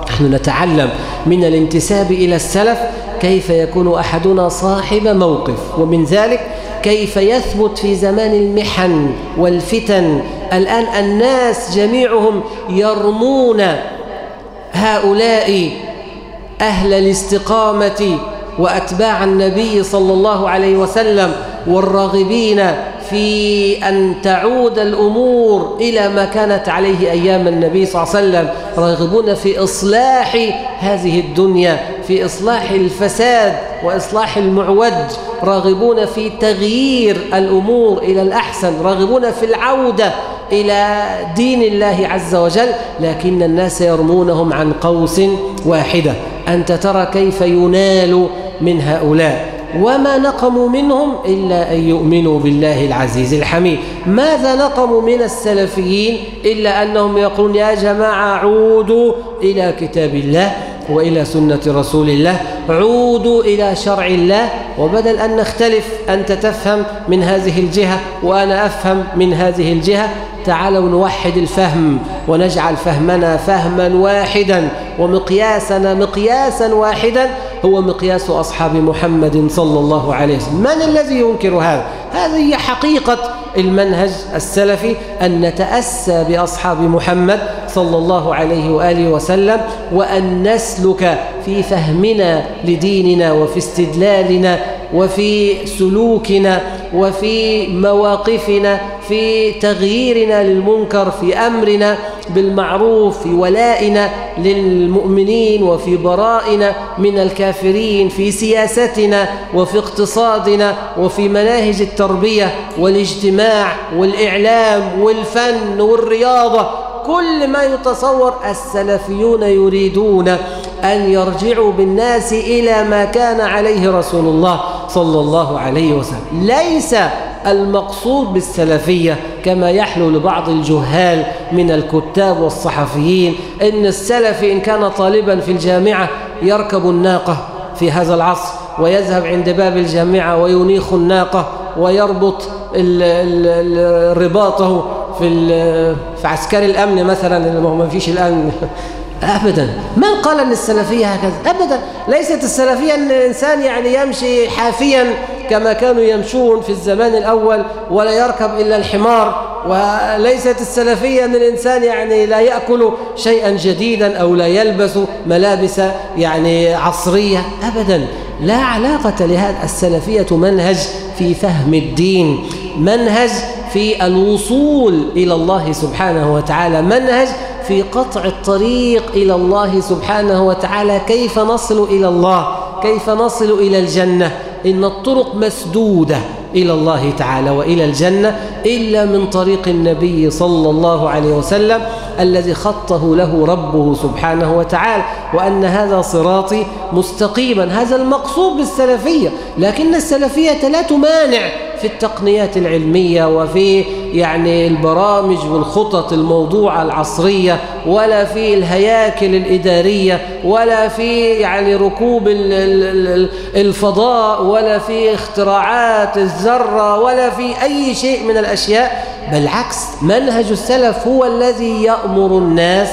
نحن نتعلم من الانتساب إلى السلف كيف يكون أحدنا صاحب موقف ومن ذلك كيف يثبت في زمان المحن والفتن. الآن الناس جميعهم يرمون هؤلاء أهل الاستقامة وأتباع النبي صلى الله عليه وسلم والراغبين في أن تعود الأمور إلى ما كانت عليه أيام النبي صلى الله عليه وسلم. راغبون في إصلاح هذه الدنيا في إصلاح الفساد. وإصلاح المعوج راغبون في تغيير الأمور إلى الأحسن راغبون في العودة إلى دين الله عز وجل لكن الناس يرمونهم عن قوس واحدة. أنت ترى كيف ينال من هؤلاء؟ وما نقموا منهم إلا أن يؤمنوا بالله العزيز الحميد. ماذا نقموا من السلفيين إلا أنهم يقولون يا جماعة عودوا إلى كتاب الله؟ وإلى سنة رسول الله. عودوا إلى شرع الله وبدل أن نختلف أنت تفهم من هذه الجهة وأنا أفهم من هذه الجهة تعالوا نوحد الفهم ونجعل فهمنا فهما واحدا ومقياسنا مقياسا واحدا هو مقياس أصحاب محمد صلى الله عليه وسلم من الذي ينكر هذا؟ هذه حقيقة المنهج السلفي أن نتأسى بأصحاب محمد صلى الله عليه وآله وسلم وأن نسلك في فهمنا لديننا وفي استدلالنا وفي سلوكنا وفي مواقفنا في تغييرنا للمنكر في أمرنا بالمعروف في ولائنا للمؤمنين وفي برائنا من الكافرين في سياستنا وفي اقتصادنا وفي مناهج التربية والاجتماع والإعلام والفن والرياضة. كل ما يتصور السلفيون يريدون أن يرجعوا بالناس إلى ما كان عليه رسول الله صلى الله عليه وسلم. ليس المقصود بالسلفية كما يحلو لبعض الجهال من الكتاب والصحفيين إن السلفي إن كان طالبا في الجامعة يركب الناقة في هذا العصر ويذهب عند باب الجامعة وينيخ الناقة ويربط رباطه في في عسكري الأمن مثلا ما فيش الآن أبدا. من قال أن السلفية هكذا؟ أبدا. ليست السلفية أن الإنسان يعني يمشي حافيا كما كانوا يمشون في الزمان الأول ولا يركب إلا الحمار وليست السلفية أن الإنسان يعني لا يأكل شيئا جديدا أو لا يلبس ملابس يعني عصرية. أبدا لا علاقة لهذا السلفية منهج في فهم الدين منهج في الوصول إلى الله سبحانه وتعالى منهج في قطع الطريق إلى الله سبحانه وتعالى. كيف نصل إلى الله؟ كيف نصل إلى الجنة؟ إن الطرق مسدودة إلى الله تعالى وإلى الجنة إلا من طريق النبي صلى الله عليه وسلم الذي خطه له ربه سبحانه وتعالى وأن هذا صراطي مستقيما. هذا المقصود بالسلفية لكن السلفية لا تمانع في التقنيات العلمية وفي يعني البرامج والخطط الموضوعة العصرية ولا في الهياكل الإدارية ولا في يعني ركوب الفضاء ولا في اختراعات الذرة ولا في أي شيء من الأشياء. بالعكس منهج السلف هو الذي يأمر الناس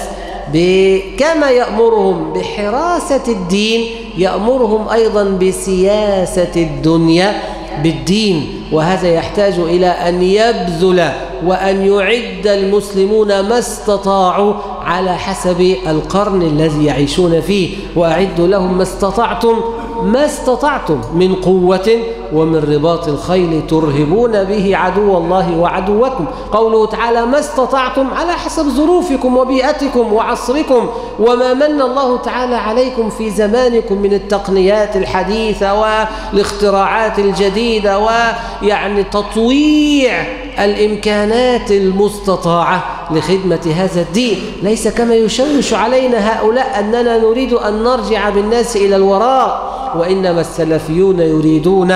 كما يأمرهم بحراسة الدين يأمرهم أيضا بسياسة الدنيا. بالدين وهذا يحتاج إلى أن يبذل وأن يعد المسلمون ما استطاعوا على حسب القرن الذي يعيشون فيه. وأعدوا لهم ما استطعتم ما استطعتم من قوة ومن رباط الخيل ترهبون به عدو الله وعدوكم. قوله تعالى ما استطعتم على حسب ظروفكم وبيئتكم وعصركم وما من الله تعالى عليكم في زمانكم من التقنيات الحديثة والاختراعات الجديدة ويعني تطويع الإمكانات المستطاعة لخدمة هذا الدين. ليس كما يشوش علينا هؤلاء أننا نريد أن نرجع بالناس إلى الوراء. وإنما السلفيون يريدون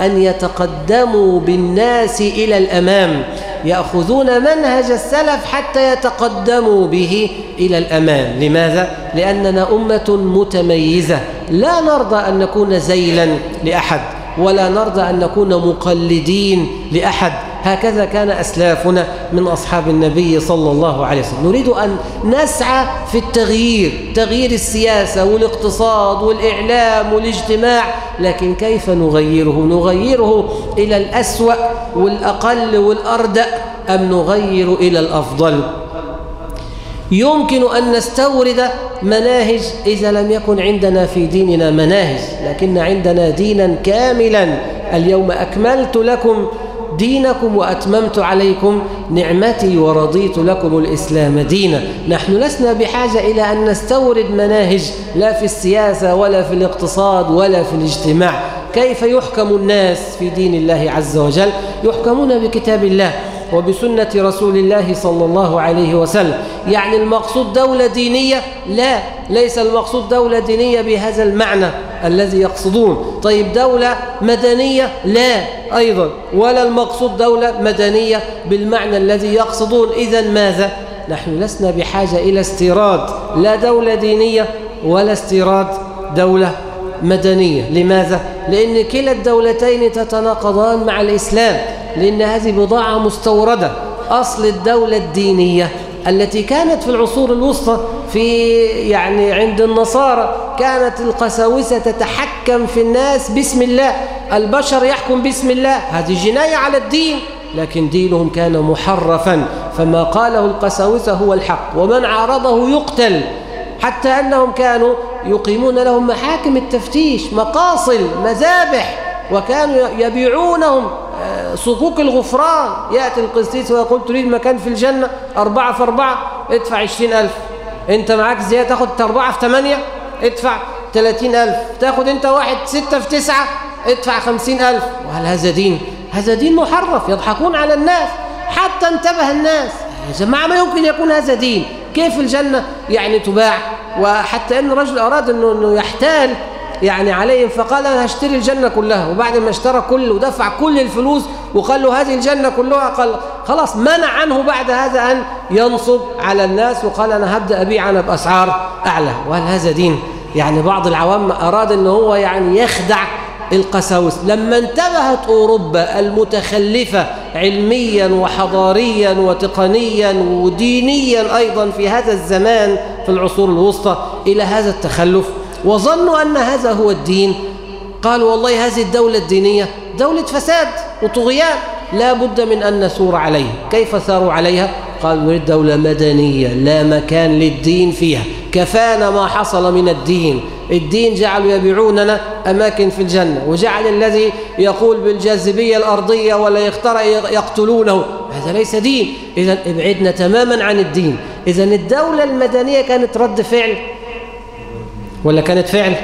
أن يتقدموا بالناس إلى الأمام يأخذون منهج السلف حتى يتقدموا به إلى الأمام. لماذا؟ لأننا أمة متميزة. لا نرضى أن نكون زيلا لأحد ولا نرضى أن نكون مقلدين لأحد. هكذا كان أسلافنا من أصحاب النبي صلى الله عليه وسلم. نريد أن نسعى في التغيير تغيير السياسة والاقتصاد والإعلام والاجتماع لكن كيف نغيره؟ نغيره إلى الأسوأ والأقل والأردأ أم نغير إلى الأفضل؟ يمكن أن نستورد مناهج إذا لم يكن عندنا في ديننا مناهج لكن عندنا دينا كاملا. اليوم أكملت لكم دينكم وأتممت عليكم نعمتي ورضيت لكم الإسلام دينا. نحن لسنا بحاجة إلى أن نستورد مناهج لا في السياسة ولا في الاقتصاد ولا في الاجتماع. كيف يحكم الناس في دين الله عز وجل؟ يحكمون بكتاب الله وبسنة رسول الله صلى الله عليه وسلم. يعني المقصود دولة دينية؟ لا ليس المقصود دولة دينية بهذا المعنى. الذي يقصدون. طيب دولة مدنية؟ لا أيضا. ولا المقصود دولة مدنية بالمعنى الذي يقصدون. إذا ماذا؟ نحن لسنا بحاجة إلى استيراد. لا دولة دينية ولا استيراد دولة مدنية. لماذا؟ لأن كلا الدولتين تتناقضان مع الإسلام. لأن هذه بضاعة مستوردة. أصل الدولة الدينية التي كانت في العصور الوسطى في يعني عند النصارى كانت القساوسة تتحكم في الناس باسم الله. البشر يحكم باسم الله. هذه جناية على الدين. لكن دينهم كان محرفا. فما قاله القساوسة هو الحق. ومن عارضه يقتل. حتى أنهم كانوا يقيمون لهم محاكم التفتيش مقاصل مذابح. وكانوا يبيعونهم صكوك الغفران. يأتي القسيس ويقول تريد مكان في الجنة؟ أربعة في أربعة ادفع عشرين ألف. أنت معاك زيادة تاخد أربعة في ثمانية ادفع ثلاثين ألف. تاخد أنت واحد ستة في تسعة ادفع خمسين ألف. وهل هذا دين؟ هذا دين محرف يضحكون على الناس حتى انتبه الناس. يا جماعة ما يمكن يكون هذا دين؟ كيف الجنة يعني تباع؟ وحتى أن الرجل أراد أنه, إنه يحتال يعني عليهم فقال أنا هشتري الجنة كلها. وبعد ما اشترى كل ودفع كل الفلوس وقال له هذه الجنة كلها قال خلاص منع عنه بعد هذا أن ينصب على الناس. وقال أنا هبدأ أبيع أنا بأسعار أعلى. وهل هذا دين؟ يعني بعض العوام أراد أنه هو يعني يخدع القساوس. لما انتبهت أوروبا المتخلفة علميا وحضاريا وتقنيا ودينيا أيضا في هذا الزمان في العصور الوسطى إلى هذا التخلف وظنوا أن هذا هو الدين. قالوا والله هذه الدولة الدينية دولة فساد وطغيان لا بد من أن نسور عليها. كيف ساروا عليها؟ قالوا نريد دولة مدنية لا مكان للدين فيها. كفانا ما حصل من الدين. الدين جعلوا يبيعوننا أماكن في الجنة وجعل الذي يقول بالجاذبية الأرضية ولا يختار يقتلونه. هذا ليس دين. إذا ابعدنا تماما عن الدين. إذا الدولة المدنية كانت رد فعل ولا كانت فعل؟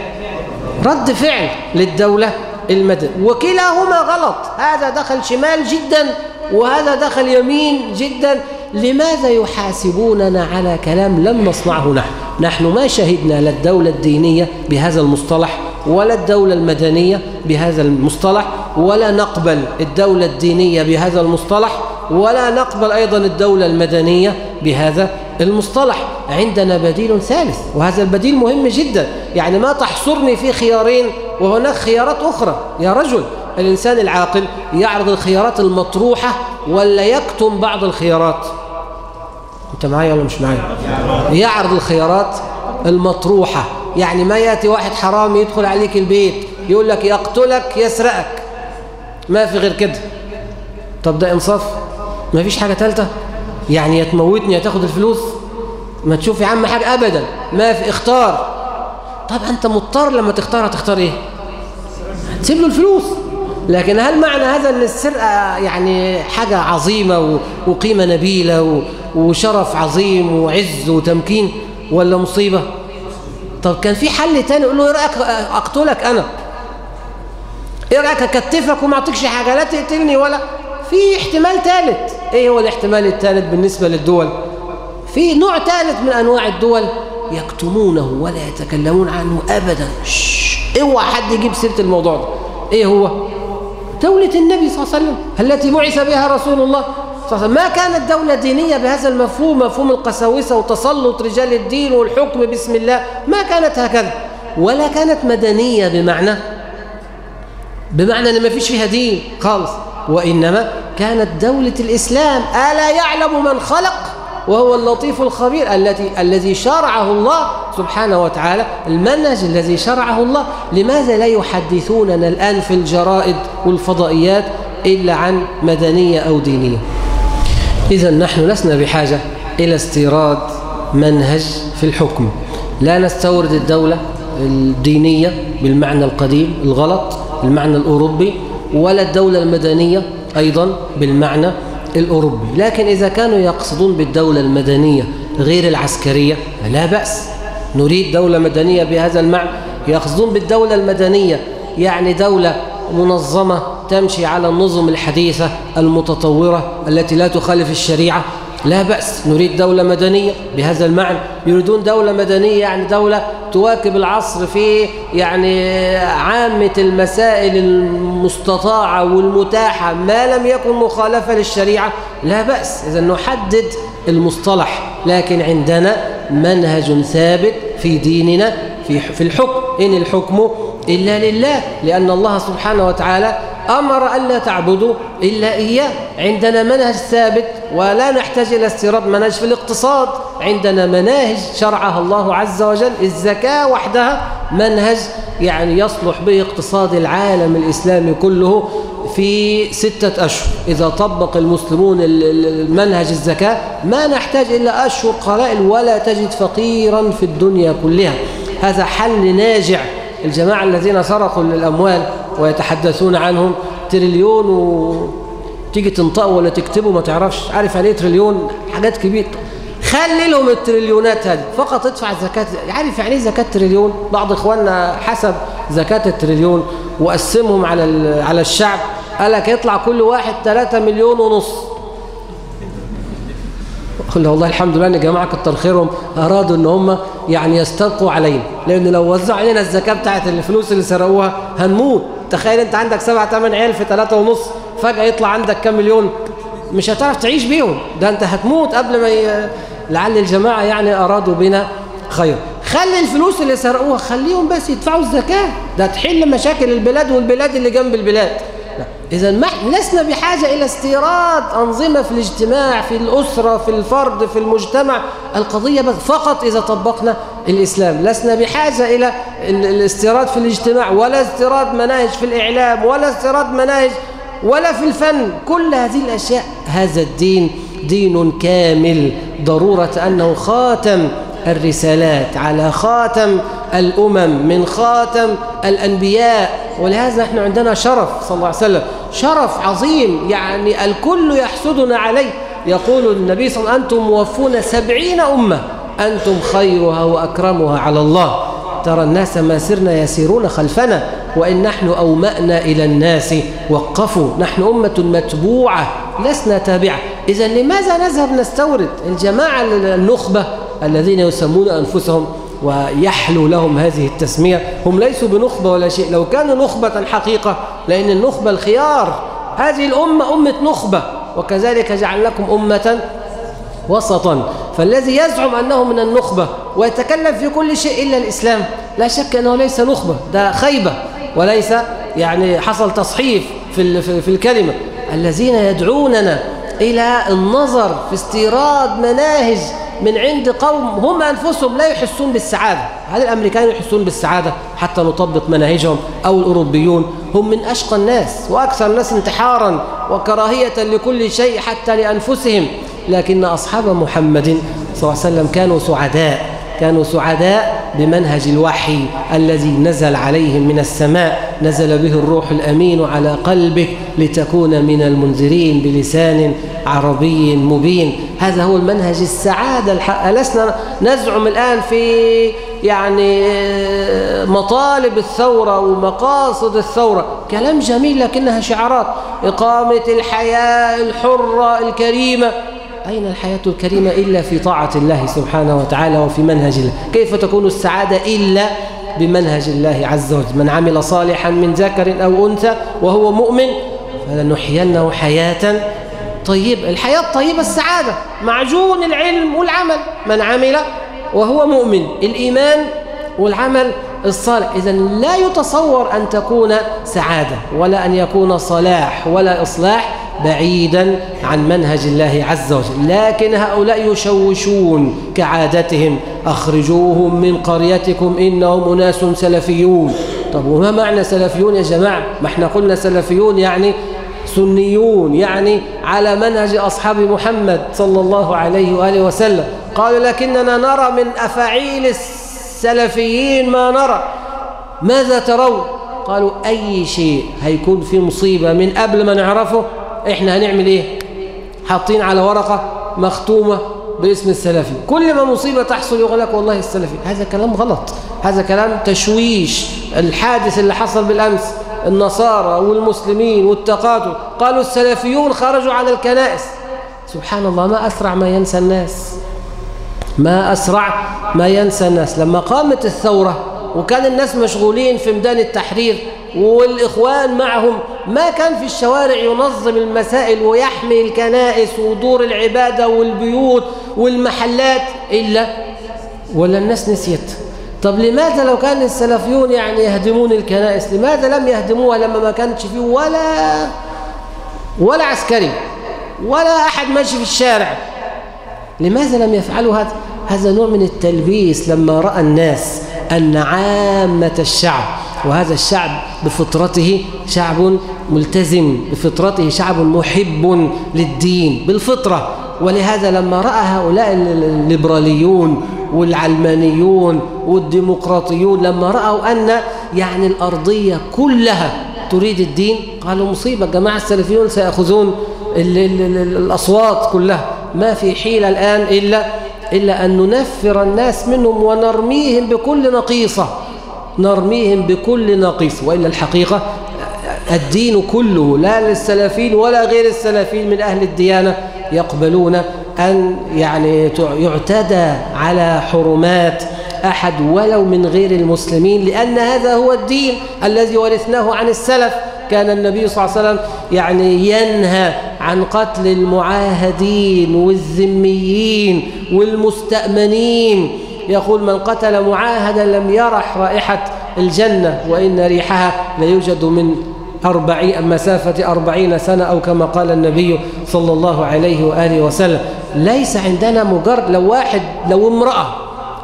رد فعل للدولة المدنية وكلاهما غلط. هذا دخل شمال جدا وهذا دخل يمين جدا. لماذا يحاسبوننا على كلام لم نصنعه نحن؟ نحن ما شهدنا لا الدولة الدينية بهذا المصطلح ولا الدولة المدنية بهذا المصطلح ولا نقبل الدولة الدينية بهذا المصطلح. ولا نقبل أيضا الدولة المدنية بهذا المصطلح. عندنا بديل ثالث وهذا البديل مهم جدا. يعني ما تحصرني في خيارين وهناك خيارات أخرى. يا رجل الإنسان العاقل يعرض الخيارات المطروحة ولا يكتم بعض الخيارات. أنت معايا ولا مش معايا؟ يعرض الخيارات المطروحة. يعني ما يأتي واحد حرام يدخل عليك البيت يقول لك يقتلك يسرقك. ما في غير كده. طب ده إنصاف؟ ما فيش حاجة ثالثة يعني يا تموتني يا تاخد الفلوس؟ ما تشوف يا عم حاجة أبدا. ما في اختار. طب أنت مضطر لما تختار هتختار إيه؟ تسيب له الفلوس. لكن هل معنى هذا أن السرقة يعني حاجة عظيمة وقيمة نبيلة وشرف عظيم وعز وتمكين ولا مصيبة؟ طب كان في حل تاني يقول له إيه رأيك أقتلك أنا؟ إيه رأيك أكتفك وما أعطيكش حاجة؟ لا تقتلني ولا في احتمال ثالث إيه هو الاحتمال الثالث بالنسبة للدول؟ في نوع ثالث من أنواع الدول يكتمونه ولا يتكلمون عنه أبدا. اوعى حد يجيب سيرة الموضوع ده. إيه هو؟ دولة النبي صلى الله عليه وسلم التي بعث بها رسول الله صلى الله عليه وسلم. ما كانت دولة دينية بهذا المفهوم مفهوم القساوسة وتسلط رجال الدين والحكم باسم الله. ما كانت هكذا ولا كانت مدنية بمعنى بمعنى أن ما فيش فيها دين خالص. وإنما كانت دولة الإسلام ألا يعلم من خلق؟ وهو اللطيف الخبير الذي الذي شرعه الله سبحانه وتعالى المنهج الذي شرعه الله. لماذا لا يحدثوننا الآن في الجرائد والفضائيات إلا عن مدنية أو دينية؟ إذا نحن لسنا بحاجة إلى استيراد منهج في الحكم. لا نستورد الدولة الدينية بالمعنى القديم الغلط المعنى الأوروبي. ولا الدولة المدنية أيضا بالمعنى الأوروبي. لكن إذا كانوا يقصدون بالدولة المدنية غير العسكرية لا بأس. نريد دولة مدنية بهذا المعنى. يقصدون بالدولة المدنية يعني دولة منظمة تمشي على النظم الحديثة المتطورة التي لا تخالف الشريعة. لا بأس. نريد دولة مدنية بهذا المعنى. يريدون دولة مدنية يعني دولة تواكب العصر في يعني عامة المسائل المستطاعة والمتاحة ما لم يكن مخالفة للشريعة. لا بأس إذا نحدد المصطلح لكن عندنا منهج ثابت في ديننا في في الحكم. إن الحكم إلا لله لأن الله سبحانه وتعالى أمر أن لا تعبدوا إلا إياه. عندنا منهج ثابت ولا نحتاج إلى استيراد منهج في الاقتصاد. عندنا مناهج شرعها الله عز وجل الزكاة وحدها منهج يعني يصلح به اقتصاد العالم الإسلامي كله في ستة أشهر. إذا طبق المسلمون المنهج الزكاة ما نحتاج إلا أشهر قلائل ولا تجد فقيرا في الدنيا كلها. هذا حل ناجع. الجماعة الذين سرقوا الأموال ويتحدثون عنهم تريليون وتيجي تنطقه ولا تكتبه ما تعرفش. عارف يعني إيه تريليون؟ حاجات كبيرة. خلي لهم التريليونات هذه. فقط ادفع زكاة عارف يعني إيه زكاة تريليون؟ بعض إخواننا حسب زكاة التريليون وقسمهم على على الشعب. قال لك يطلع كل واحد 3 مليون ونص. قلنا والله الحمد لله إن جماعة كتر خيرهم أرادوا إن هم يعني يستبقوا علينا. لأن لو وزعوا علينا الزكاة بتاعت الفلوس اللي سرقوها هنموت. تخيل أنت عندك سبع ثمان عيال في ثلاثة ونص فجأة يطلع عندك كام مليون؟ مش هتعرف تعيش بيهم. ده أنت هتموت قبل ما. لعل الجماعة يعني أرادوا بنا خير. خلي الفلوس اللي سرقوها خليهم بس يدفعوا الزكاة. ده تحل مشاكل البلاد والبلاد اللي جنب البلاد. إذا ما لسنا بحاجة إلى استيراد أنظمة في الاجتماع في الأسرة في الفرد في المجتمع. القضية فقط إذا طبقنا الإسلام. لسنا بحاجة إلى الاستيراد في الاجتماع ولا استيراد مناهج في الإعلام ولا استيراد مناهج ولا في الفن. كل هذه الأشياء هذا الدين دين كامل. ضرورة أنه خاتم الرسالات على خاتم الأمم من خاتم الأنبياء. ولهذا نحن عندنا شرف صلى الله عليه وسلم شرف عظيم. يعني الكل يحسدنا عليه. يقول النبي صلى الله عليه وسلم أنتم موفون سبعين أمة. أنتم خيرها وأكرمها على الله. ترى الناس ما سرنا يسيرون خلفنا وإن نحن أومأنا إلى الناس. وقفوا. نحن أمة متبوعة لسنا تابعة. إذا لماذا نذهب نستورد الجماعة النخبة الذين يسمون أنفسهم ويحلو لهم هذه التسمية؟ هم ليسوا بنخبة ولا شيء. لو كانوا نخبة حقيقة لأن النخبة الخيار. هذه الأمة أمة نخبة وكذلك جعل لكم أمة وسطا. فالذي يزعم أنه من النخبة ويتكلم في كل شيء إلا الإسلام لا شك أنه ليس نخبة ده خيبة وليس يعني حصل تصحيف في, في الكلمة. الذين يدعوننا إلى النظر في استيراد مناهج من عند قوم هم أنفسهم لا يحسون بالسعادة. هل الأمريكان يحسون بالسعادة حتى نطبق مناهجهم أو الأوروبيون. هم من أشقى الناس وأكثر الناس انتحارا وكراهية لكل شيء حتى لأنفسهم. لكن أصحاب محمد صلى الله عليه وسلم كانوا سعداء كانوا سعداء بمنهج الوحي الذي نزل عليهم من السماء. نزل به الروح الأمين على قلبك لتكون من المنذرين بلسان عربي مبين. هذا هو المنهج السعادة. الحق لسنا نزعم الآن في يعني مطالب الثورة ومقاصد الثورة. كلام جميل لكنها شعارات. إقامة الحياة الحرة الكريمة أين الحياة الكريمة إلا في طاعة الله سبحانه وتعالى وفي منهج الله؟ كيف تكون السعادة إلا بمنهج الله عز وجل؟ من عمل صالحا من ذكر أو أنثى وهو مؤمن فلنحيينه حياة طيبة. الحياة الطيبة السعادة معجون العلم والعمل. من عمل وهو مؤمن الإيمان والعمل الصالح. إذا لا يتصور أن تكون سعادة ولا أن يكون صلاح ولا إصلاح بعيدا عن منهج الله عز وجل. لكن هؤلاء يشوشون كعادتهم. أخرجوهم من قريتكم إنهم أناس سلفيون. طب وما معنى سلفيون يا جماعة؟ ما إحنا قلنا سلفيون يعني سنيون يعني على منهج أصحاب محمد صلى الله عليه وآله وسلم. قالوا لكننا نرى من أفاعيل السلفيين ما نرى. ماذا ترون؟ قالوا أي شيء هيكون في مصيبة من قبل ما نعرفه إحنا هنعمل إيه؟ حاطين على ورقة مختومة باسم السلفي. كل ما مصيبة تحصل يقول لك والله السلفي. هذا كلام غلط. هذا كلام تشويش. الحادث اللي حصل بالأمس النصارى والمسلمين والتقاتل. قالوا السلفيون خرجوا على الكنائس. سبحان الله ما أسرع ما ينسى الناس. ما أسرع ما ينسى الناس. لما قامت الثورة وكان الناس مشغولين في ميدان التحرير والإخوان معهم ما كان في الشوارع ينظم المسائل ويحمي الكنائس ودور العبادة والبيوت والمحلات إلا ولا الناس نسيت. طب لماذا لو كان السلفيون يعني يهدمون الكنائس؟ لماذا لم يهدموها لما ما كانش فيه ولا ولا عسكري ولا أحد ماشي في الشارع؟ لماذا لم يفعلوا هذا؟ هذا نوع من التلبيس لما رأى الناس أن عامة الشعب وهذا الشعب بفطرته شعب ملتزم بفطرته شعب محب للدين بالفطرة. ولهذا لما رأى هؤلاء الليبراليون والعلمانيون والديمقراطيون لما رأوا أن يعني الأرضية كلها تريد الدين قالوا مصيبة جماعة السلفيون سيأخذون ال ال ال الأصوات كلها. ما في حيلة الآن إلا إلا أن ننفر الناس منهم ونرميهم بكل نقيصة. نرميهم بكل نقيصة وإلا الحقيقة الدين كله لا للسلفين ولا غير السلفين من أهل الديانة يقبلون أن يعني يعتدى على حرمات أحد ولو من غير المسلمين لأن هذا هو الدين الذي ورثناه عن السلف. كان النبي صلى الله عليه وسلم يعني ينهى عن قتل المعاهدين والذميين والمستأمنين يقول من قتل معاهدا لم يرح رائحة الجنة وإن ريحها ليوجد من أربعين مسافة أربعين سنة أو كما قال النبي صلى الله عليه وآله وسلم. ليس عندنا مجرد لو واحد لو امرأة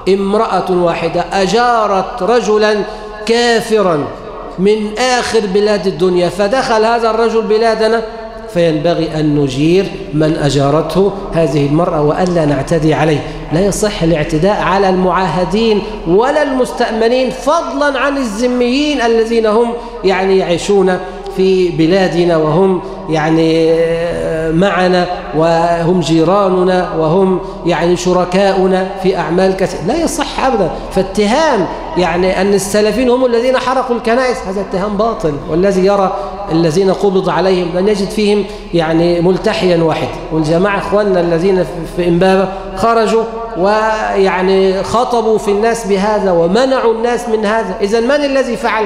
امرأة واحدة أجارت رجلا كافرا من آخر بلاد الدنيا فدخل هذا الرجل بلادنا؟ فينبغي أن نجير من أجارته هذه المرأة وألا نعتدي عليه. لا يصح الاعتداء على المعاهدين ولا المستأمنين فضلا عن الذميين الذين هم يعني يعيشون في بلادنا وهم يعني معنا وهم جيراننا وهم يعني شركاؤنا في أعمال كثيرة. لا يصح أبدا. فاتهام يعني أن السلفين هم الذين حرقوا الكنائس. هذا اتهام باطل والذي يرى الذين قبض عليهم لن يجد فيهم يعني ملتحيا واحد. والجماعة إخواننا الذين في إمبابة خرجوا ويعني خطبوا في الناس بهذا ومنعوا الناس من هذا. إذا من الذي فعل؟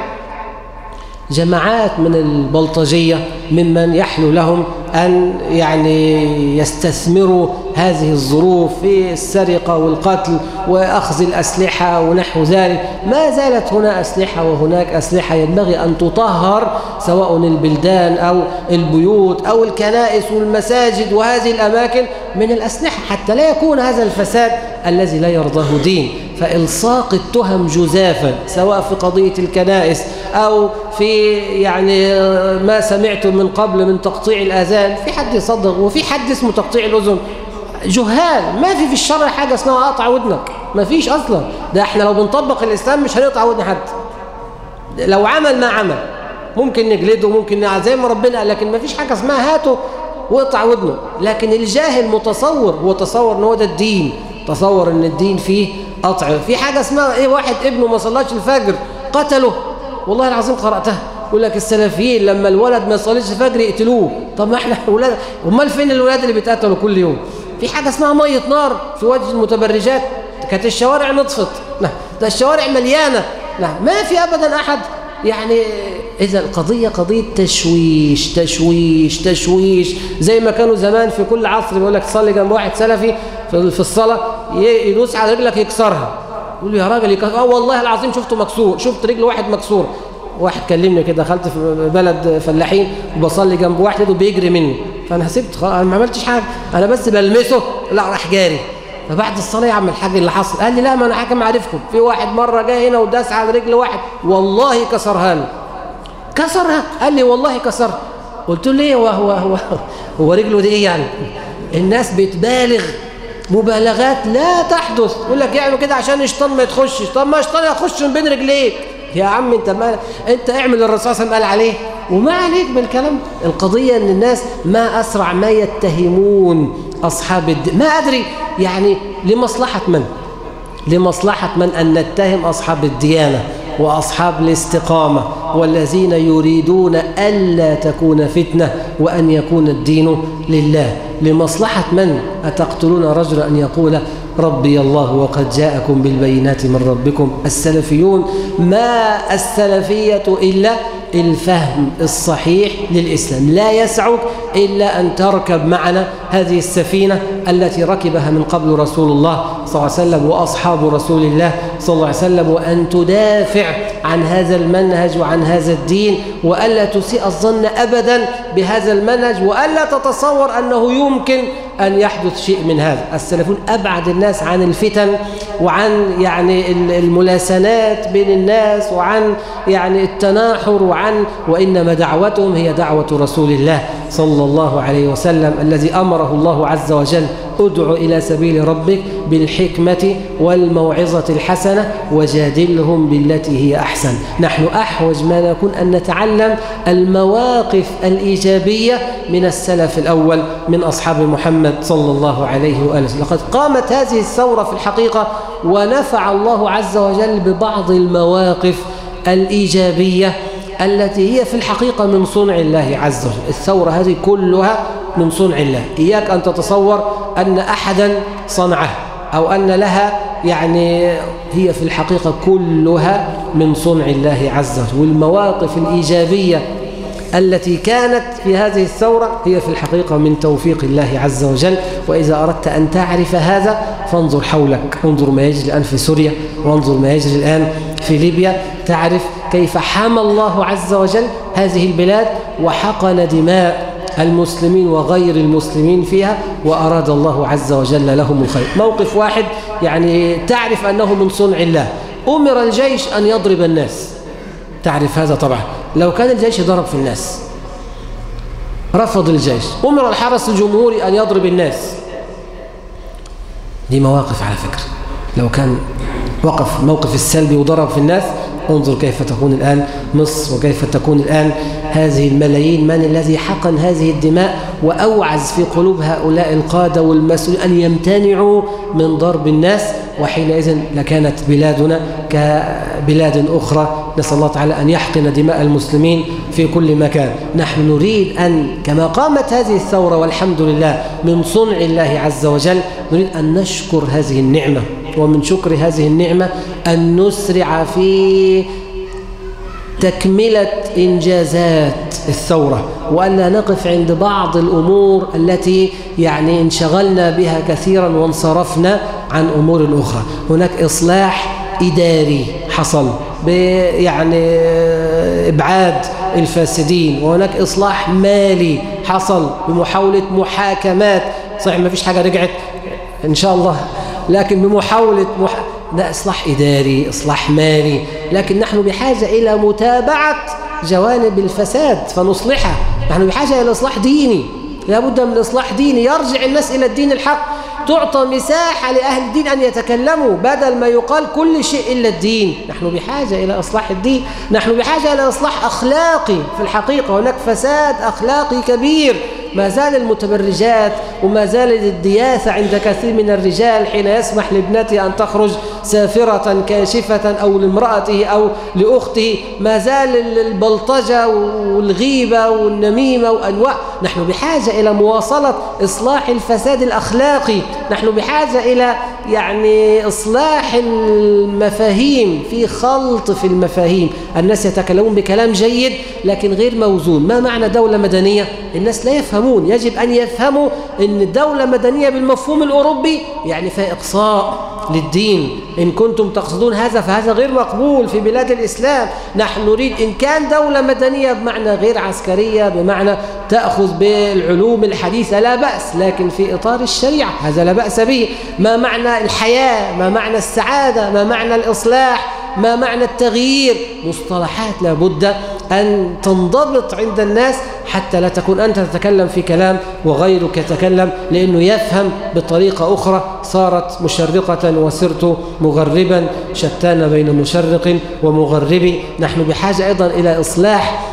جماعات من البلطجية ممن يحلو لهم أن يعني يستثمروا هذه الظروف في السرقة والقتل وأخذ الأسلحة ونحو ذلك. ما زالت هنا أسلحة وهناك أسلحة ينبغي أن تطهر سواء البلدان أو البيوت أو الكنائس والمساجد وهذه الأماكن من الأسلحة حتى لا يكون هذا الفساد الذي لا يرضاه دين. فإلصاق التهم جزافا سواء في قضية الكنائس أو في يعني ما سمعتم من قبل من تقطيع الآذان في حد يصدق وفي حد اسمه تقطيع الأذن. جهال ما في في الشرع حاجة اسمها قطع ودنك. ما فيش أصلا. ده إحنا لو بنطبق الإسلام مش هنقطع ودن حد. لو عمل ما عمل. ممكن نجلده ممكن زي ما ربنا قال لكن ما فيش حاجة اسمها هاته واقطع ودنه. لكن الجاهل متصور هو تصور إن هو ده الدين. تصور إن الدين فيه قطع. في حاجة اسمها إيه؟ واحد ابنه ما صلاش الفجر قتله. والله العظيم قرأتها. يقول لك السلفيين لما الولد ما يصليش الفجر يقتلوه. طب ما إحنا أولاد أمال فين الولاد اللي بيتقتلوا كل يوم؟ في حاجة اسمها مية نار في وجه المتبرجات. كانت الشوارع نطفت. لا ده الشوارع مليانة. لا ما في ابدا أحد. يعني إذا القضية قضية تشويش تشويش تشويش. زي ما كانوا زمان في كل عصر بيقول لك تصلي جنب واحد سلفي في الصلاة يدوس على رجلك يكسرها. يقول يا راجل آه والله العظيم شفته مكسور شفت رجل واحد مكسور. واحد كلمني كده دخلت في بلد فلاحين وبصلي جنب واحد وبيجري مني. فأنا سبت أنا ما عملتش حاجة أنا بس بلمسه لا راح جاري. فبعد الصلاة يا عم الحاج اللي حصل قال لي لا ما أنا حاكم عارفكم. في واحد مرة جاي هنا وداس على رجل واحد والله كسرها له. كسرها؟ قال لي والله كسرها. قلت له ليه؟ هو هو هو, هو رجله دي إيه يعني؟ الناس بتبالغ مبالغات لا تحدث. يقول لك يعملوا كده عشان الشيطان ما يتخشش طب ما الشيطان يخش من بين رجليك. يا عم انت ما انت اعمل وسلم قال عليه. وما عليك بالكلام. القضية إن الناس ما أسرع ما يتهمون أصحاب الدين ما أدري. يعني لمصلحة من؟ لمصلحة من أن نتهم أصحاب الديانة وأصحاب الاستقامة والذين يريدون ألا تكون فتنة وأن يكون الدين لله. لمصلحة من؟ أتقتلون رجلا أن يقول ربي الله وقد جاءكم بالبينات من ربكم السلفيون. ما السلفية إلا الفهم الصحيح للإسلام. لا يسعك إلا أن تركب معنا هذه السفينة التي ركبها من قبل رسول الله صلى الله عليه وسلم وأصحاب رسول الله صلى الله عليه وسلم وأن تدافع عن هذا المنهج وعن هذا الدين وألا تسيء الظن أبدا بهذا المنهج وألا تتصور أنه يمكن أن يحدث شيء من هذا. السلفون أبعد الناس عن الفتن وعن يعني الملاسنات بين الناس وعن يعني التناحر وعن وإنما دعوتهم هي دعوة رسول الله. صلى الله عليه وسلم الذي أمره الله عز وجل ادع إلى سبيل ربك بالحكمة والموعظة الحسنة وجادلهم بالتي هي أحسن. نحن أحوج ما نكون أن نتعلم المواقف الإيجابية من السلف الأول من أصحاب محمد صلى الله عليه وآله لقد قامت هذه الثورة في الحقيقة ونفع الله عز وجل ببعض المواقف الإيجابية التي هي في الحقيقة من صنع الله عز وجل. الثورة هذه كلها من صنع الله. إياك أن تتصور أن أحدا صنعه أو أن لها يعني هي في الحقيقة كلها من صنع الله عز وجل. والمواقف الإيجابية التي كانت في هذه الثورة هي في الحقيقة من توفيق الله عز وجل. وإذا أردت أن تعرف هذا فانظر حولك. انظر ما يجري الآن في سوريا. وانظر ما يجري الآن في ليبيا تعرف كيف حمى الله عز وجل هذه البلاد وحقن دماء المسلمين وغير المسلمين فيها وأراد الله عز وجل لهم الخير. موقف واحد يعني تعرف أنه من صنع الله. أمر الجيش أن يضرب الناس. تعرف هذا طبعا. لو كان الجيش ضرب في الناس رفض الجيش. أمر الحرس الجمهوري أن يضرب الناس. دي مواقف على فكرة. لو كان وقف موقف السلبي وضرب في الناس. انظر كيف تكون الآن مصر وكيف تكون الآن هذه الملايين. من الذي حقن هذه الدماء؟ وأوعز في قلوب هؤلاء القادة والمسؤولين أن يمتنعوا من ضرب الناس. وحينئذ لكانت بلادنا كبلاد أخرى. نسأل الله تعالى أن يحقن دماء المسلمين في كل مكان. نحن نريد أن كما قامت هذه الثورة والحمد لله من صنع الله عز وجل نريد أن نشكر هذه النعمة. ومن شكر هذه النعمة أن نسرع في تكملة إنجازات الثورة وألا نقف عند بعض الأمور التي يعني انشغلنا بها كثيرا وانصرفنا عن أمور أخرى. هناك إصلاح إداري حصل يعني إبعاد الفاسدين وهناك إصلاح مالي حصل بمحاولة محاكمات. صحيح ما فيش حاجة رجعت. إن شاء الله لكن بمحاولة مح... لا إصلاح إداري إصلاح مالي لكن نحن بحاجة إلى متابعة جوانب الفساد فنصلحها. نحن بحاجة إلى إصلاح ديني. لابد من إصلاح ديني. يرجع الناس إلى الدين الحق. تعطى مساحة لأهل الدين أن يتكلموا بدل ما يقال كل شيء إلا الدين. نحن بحاجة إلى إصلاح الدين. نحن بحاجة إلى إصلاح أخلاقي في الحقيقة. هناك فساد أخلاقي كبير. ما زال المتبرجات وما زال الدياثة عند كثير من الرجال حين يسمح لابنته أن تخرج سافرة كاشفة أو لامرأته أو لأخته. ما زال البلطجة والغيبة والنميمة وأنواع نحن بحاجة إلى مواصلة إصلاح الفساد الأخلاقي. نحن بحاجة إلى يعني إصلاح المفاهيم في خلط في المفاهيم. الناس يتكلمون بكلام جيد لكن غير موزون. ما معنى دولة مدنية؟ الناس لا يفهمون. يجب أن يفهموا أن الدولة مدنية بالمفهوم الأوروبي يعني فيها إقصاء. للدين. إن كنتم تقصدون هذا فهذا غير مقبول في بلاد الإسلام. نحن نريد إن كان دولة مدنية بمعنى غير عسكرية بمعنى تأخذ بالعلوم الحديثة لا بأس لكن في إطار الشريعة هذا لا بأس به. ما معنى الحياة؟ ما معنى السعادة؟ ما معنى الإصلاح؟ ما معنى التغيير؟ مصطلحات لابد أن تنضبط عند الناس حتى لا تكون أنت تتكلم في كلام وغيرك يتكلم لأنه يفهم بطريقة أخرى. صارت مشرقة وصرت مغربا شتان بين مشرق ومغربي نحن بحاجة أيضا إلى إصلاح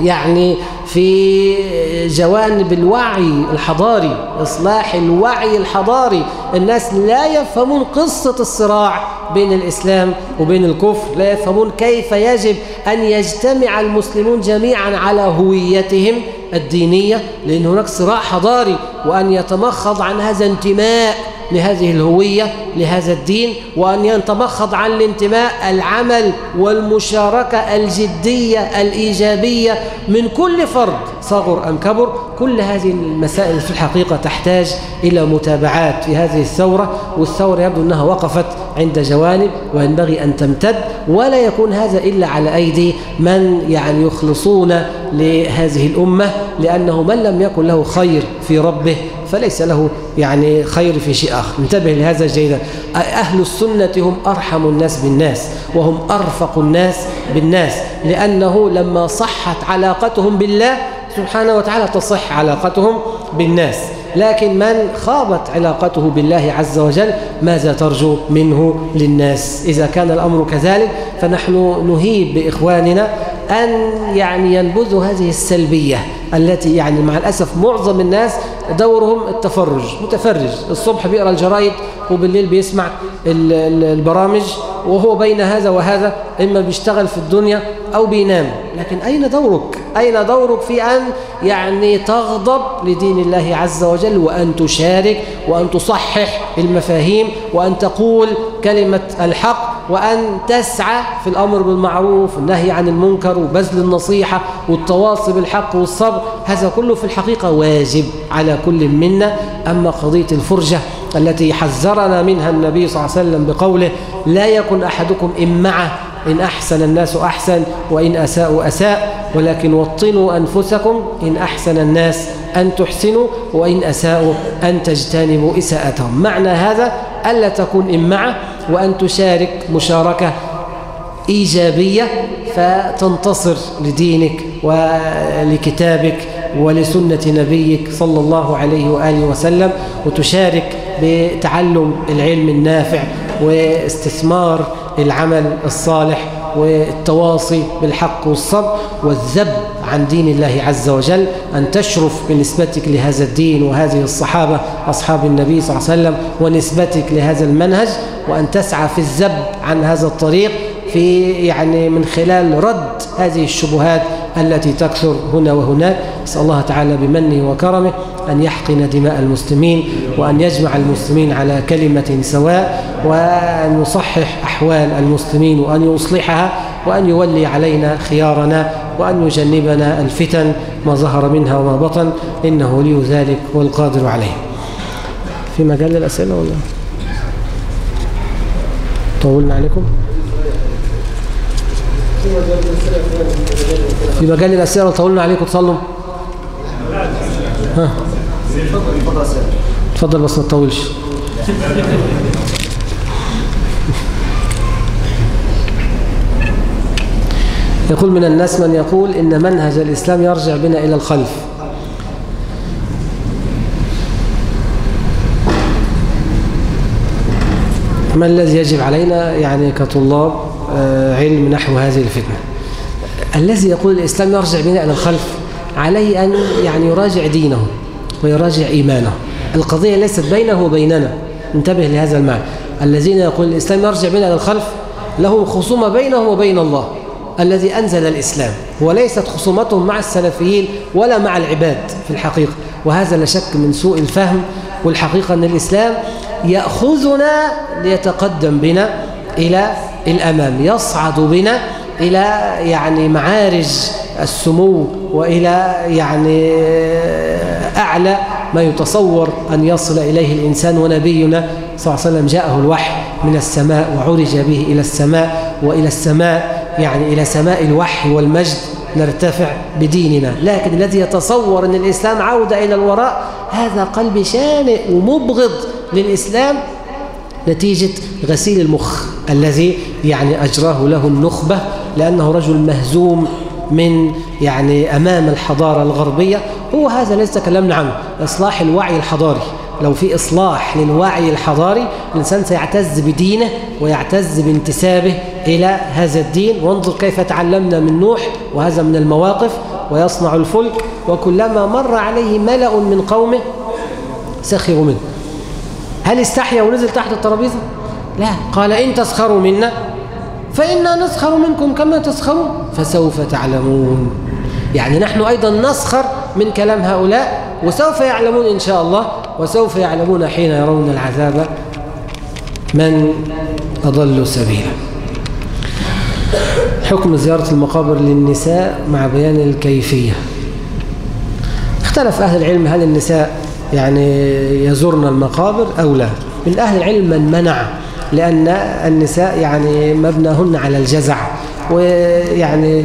يعني في جوانب الوعي الحضاري إصلاح الوعي الحضاري. الناس لا يفهمون قصة الصراع بين الإسلام وبين الكفر لا يفهمون كيف يجب أن يجتمع المسلمون جميعا على هويتهم الدينية لأن هناك صراع حضاري وأن يتمخض عن هذا انتماء. لهذه الهوية لهذا الدين وأن يتمخض عن الانتماء العمل والمشاركة الجدية الإيجابية من كل فرد. صغر أم كبر كل هذه المسائل في الحقيقة تحتاج إلى متابعات في هذه الثورة والثورة يبدو أنها وقفت عند جوانب وينبغي أن تمتد ولا يكون هذا إلا على أيدي من يعني يخلصون لهذه الأمة لأنه من لم يكن له خير في ربه فليس له يعني خير في شيء آخر. انتبه لهذا جيدا. أهل السنة هم أرحم الناس بالناس وهم أرفق الناس بالناس لأنه لما صحت علاقتهم بالله سبحانه وتعالى تصح علاقتهم بالناس. لكن من خابت علاقته بالله عز وجل ماذا ترجو منه للناس؟ إذا كان الأمر كذلك فنحن نهيب بإخواننا أن يعني ينبذوا هذه السلبية التي يعني مع الأسف معظم الناس دورهم التفرج متفرج. الصبح بيقرأ الجرايد وبالليل بيسمع البرامج وهو بين هذا وهذا إما بيشتغل في الدنيا أو بينام. لكن أين دورك؟ أين دورك في أن يعني تغضب لدين الله عز وجل وأن تشارك وأن تصحح المفاهيم وأن تقول كلمة الحق وأن تسعى في الأمر بالمعروف والنهي عن المنكر وبذل النصيحة والتواصي بالحق والصبر. هذا كله في الحقيقة واجب على كل منا. أما قضية الفرجة التي حذرنا منها النبي صلى الله عليه وسلم بقوله لا يكن أحدكم إمعة إن أحسن الناس أحسن وإن أساءوا أساء ولكن وطنوا أنفسكم إن أحسن الناس أن تحسنوا وإن أساءوا أن تجتنبوا إساءتهم. معنى هذا ألا تكون إمعة وأن تشارك مشاركة إيجابية فتنتصر لدينك ولكتابك ولسنة نبيك صلى الله عليه وآله وسلم وتشارك بتعلم العلم النافع واستثمار العمل الصالح والتواصي بالحق والصبر والذب عن دين الله عز وجل أن تشرف بنسبتك لهذا الدين وهذه الصحابة أصحاب النبي صلى الله عليه وسلم ونسبتك لهذا المنهج وأن تسعى في الذب عن هذا الطريق في يعني من خلال رد هذه الشبهات التي تكثر هنا وهناك. نسأل الله تعالى بمنه وكرمه أن يحقن دماء المسلمين وأن يجمع المسلمين على كلمة سواء وأن يصحح أحوال المسلمين وأن يصلحها وأن يولي علينا خيارنا وأن يجنبنا الفتن ما ظهر منها وما بطن. إنه لي ذلك والقادر عليه. في مجال الأسئلة ولا؟ طولنا عليكم. في مجال الأسئلة طولنا عليكم تصلوا ها. اتفضل بس ما تطولش. يقول من الناس من يقول إن منهج الإسلام يرجع بنا إلى الخلف. ما الذي يجب علينا؟ يعني كطلاب. علم نحو هذه الفتنة. الذي يقول الإسلام يرجع بنا إلى الخلف عليه أن يعني يراجع دينه ويراجع إيمانه. القضية ليست بينه وبيننا. انتبه لهذا المعنى. الذين يقول الإسلام يرجع بنا إلى الخلف لهم خصومة بينهم وبين الله الذي أنزل الإسلام. وليست خصومتهم مع السلفيين ولا مع العباد في الحقيقة. وهذا لا شك من سوء الفهم والحقيقة أن الإسلام يأخذنا ليتقدم بنا إلى الأمام يصعد بنا إلى يعني معارج السمو وإلى يعني أعلى ما يتصور أن يصل إليه الإنسان ونبينا صلى الله عليه وسلم. جاءه الوحي من السماء وعرج به إلى السماء وإلى السماء يعني إلى سماء الوحي والمجد نرتفع بديننا. لكن الذي يتصور أن الإسلام عودة إلى الوراء هذا قلب شانئ ومبغض للإسلام نتيجة غسيل المخ. الذي يعني أجراه له النخبة لأنه رجل مهزوم من يعني أمام الحضارة الغربية. هو هذا ليس كلامنا عنه إصلاح الوعي الحضاري. لو في إصلاح للوعي الحضاري الإنسان سيعتز بدينه ويعتز بانتسابه إلى هذا الدين. وانظر كيف تعلمنا من نوح وهذا من المواقف ويصنع الفلك. وكلما مر عليه ملأ من قومه سخروا منه. هل استحيا ونزل تحت الترابيزة؟ لا. قال إن تسخروا منا فإنا نسخر منكم كما تسخرون فسوف تعلمون. يعني نحن أيضا نسخر من كلام هؤلاء وسوف يعلمون إن شاء الله وسوف يعلمون حين يرون العذاب من أضل سبيلا. حكم زيارة المقابر للنساء مع بيان الكيفية. اختلف أهل العلم هل النساء يعني يزورن المقابر أو لا. من أهل العلم من منع لأن النساء يعني مبناهن على الجزع ويعني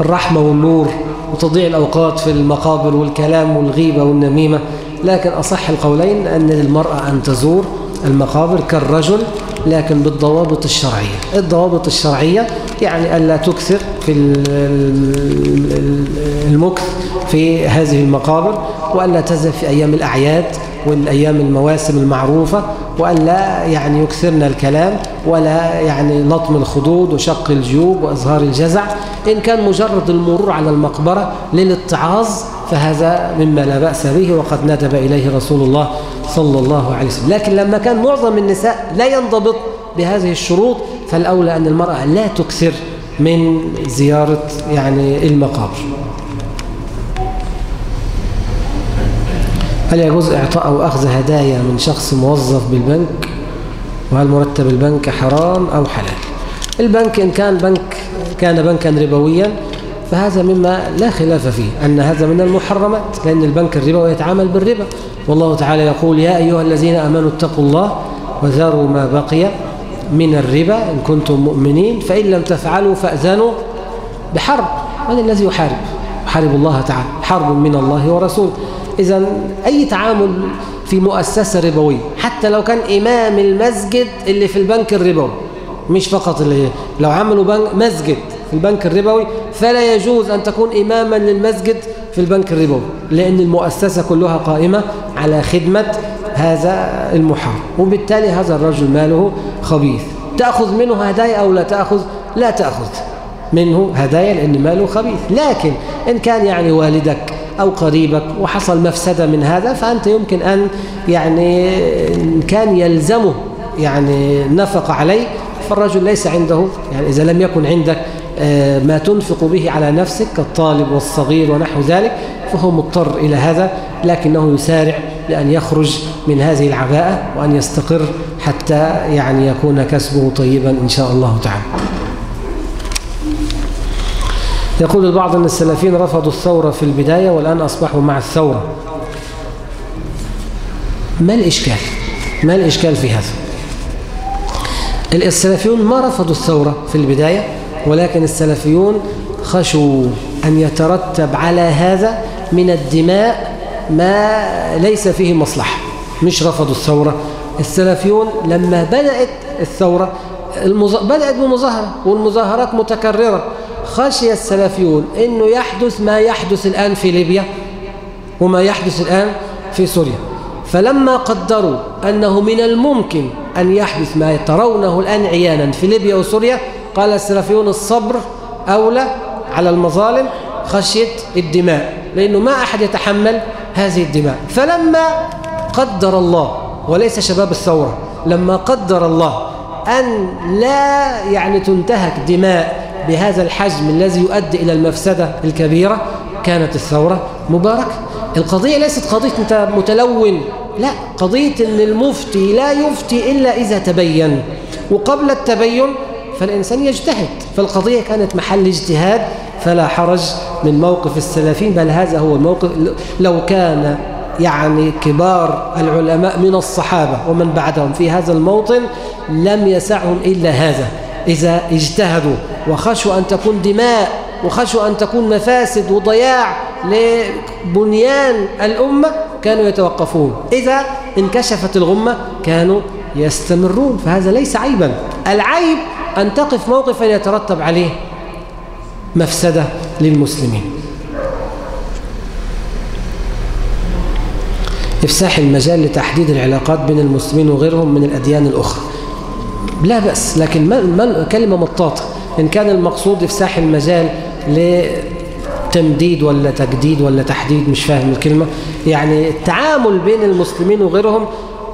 الرحمة والنور وتضيع الأوقات في المقابر والكلام والغيبة والنميمة. لكن أصح القولين أن للمرأة أن تزور المقابر كالرجل لكن بالضوابط الشرعية. الضوابط الشرعية يعني ألا تكثر في المكث في هذه المقابر وألا تذهب في أيام الأعياد والأيام المواسم المعروفة وألا يعني يكثرنا الكلام ولا يعني لطم الخدود وشق الجيوب وإظهار الجزع. إن كان مجرد المرور على المقبرة للاتعاظ فهذا مما لا بأس به وقد ندب إليه رسول الله صلى الله عليه وسلم. لكن لما كان معظم النساء لا ينضبط بهذه الشروط فالأولى أن المرأة لا تكثر من زيارة يعني المقابر. هل يجوز إعطاء أو أخذ هدايا من شخص موظف بالبنك؟ وهل مرتب البنك حرام أو حلال؟ البنك إن كان بنك كان بنكا ربويا فهذا مما لا خلاف فيه أن هذا من المحرمات لأن البنك الربوي يتعامل بالربا. والله تعالى يقول يا أيها الذين أمنوا اتقوا الله وذروا ما بقي من الربا إن كنتم مؤمنين فإن لم تفعلوا فأذنوا بحرب. من الذي يحارب يحارب الله تعالى حرب من الله ورسوله إذا أي تعامل في مؤسسة ربوية حتى لو كان إمام المسجد اللي في البنك الربوي مش فقط اللي لو عملوا بنك مسجد في البنك الربوي فلا يجوز أن تكون إماما للمسجد في البنك الربوي لأن المؤسسة كلها قائمة على خدمة هذا المحرم. وبالتالي هذا الرجل ماله خبيث. تأخذ منه هدايا أو لا تأخذ؟ لا تأخذ منه هدايا لأن ماله خبيث. لكن إن كان يعني والدك أو قريبك وحصل مفسدة من هذا فأنت يمكن أن يعني إن كان يلزمه يعني نفق عليه فالرجل ليس عنده يعني إذا لم يكن عندك ما تنفق به على نفسك كالطالب والصغير ونحو ذلك فهو مضطر إلى هذا لكنه يسارع لأن يخرج من هذه العباءة وأن يستقر حتى يعني يكون كسبه طيبا إن شاء الله تعالى يقول البعض أن السلفيين رفضوا الثورة في البداية والآن أصبحوا مع الثورة ما الإشكال؟ ما الإشكال في هذا؟ السلفيون ما رفضوا الثورة في البداية ولكن السلفيون خشوا أن يترتب على هذا من الدماء ما ليس فيه مصلحة مش رفضوا الثورة. السلفيون لما بدأت الثورة المز... بدأت بمظاهرة والمظاهرات متكررة. خشي السلفيون أنه يحدث ما يحدث الآن في ليبيا وما يحدث الآن في سوريا. فلما قدروا أنه من الممكن أن يحدث ما ترونه الآن عيانا في ليبيا وسوريا قال السلفيون الصبر أولى على المظالم خشية الدماء. لأنه ما أحد يتحمل هذه الدماء. فلما قدر الله وليس شباب الثورة لما قدر الله أن لا يعني تنتهك دماء بهذا الحجم الذي يؤدي إلى المفسدة الكبيرة كانت الثورة مباركة. القضية ليست قضية أنت متلون لا قضية أن المفتي لا يفتي إلا إذا تبين. وقبل التبين فالإنسان يجتهد. فالقضية كانت محل اجتهاد فلا حرج من موقف السلفين بل هذا هو الموقف. لو كان يعني كبار العلماء من الصحابة ومن بعدهم في هذا الموطن لم يسعهم إلا هذا. إذا اجتهدوا وخشوا أن تكون دماء وخشوا أن تكون مفاسد وضياع لبنيان الأمة كانوا يتوقفون. إذا انكشفت الغمة كانوا يستمرون. فهذا ليس عيبا. العيب أن تقف موقفا يترتب عليه مفسدة للمسلمين. إفساح المجال لتحديد العلاقات بين المسلمين وغيرهم من الأديان الأخرى. لا بأس لكن ما كلمة مطاطة. إن كان المقصود إفساح المجال لتمديد ولا تجديد ولا تحديد مش فاهم الكلمة. يعني التعامل بين المسلمين وغيرهم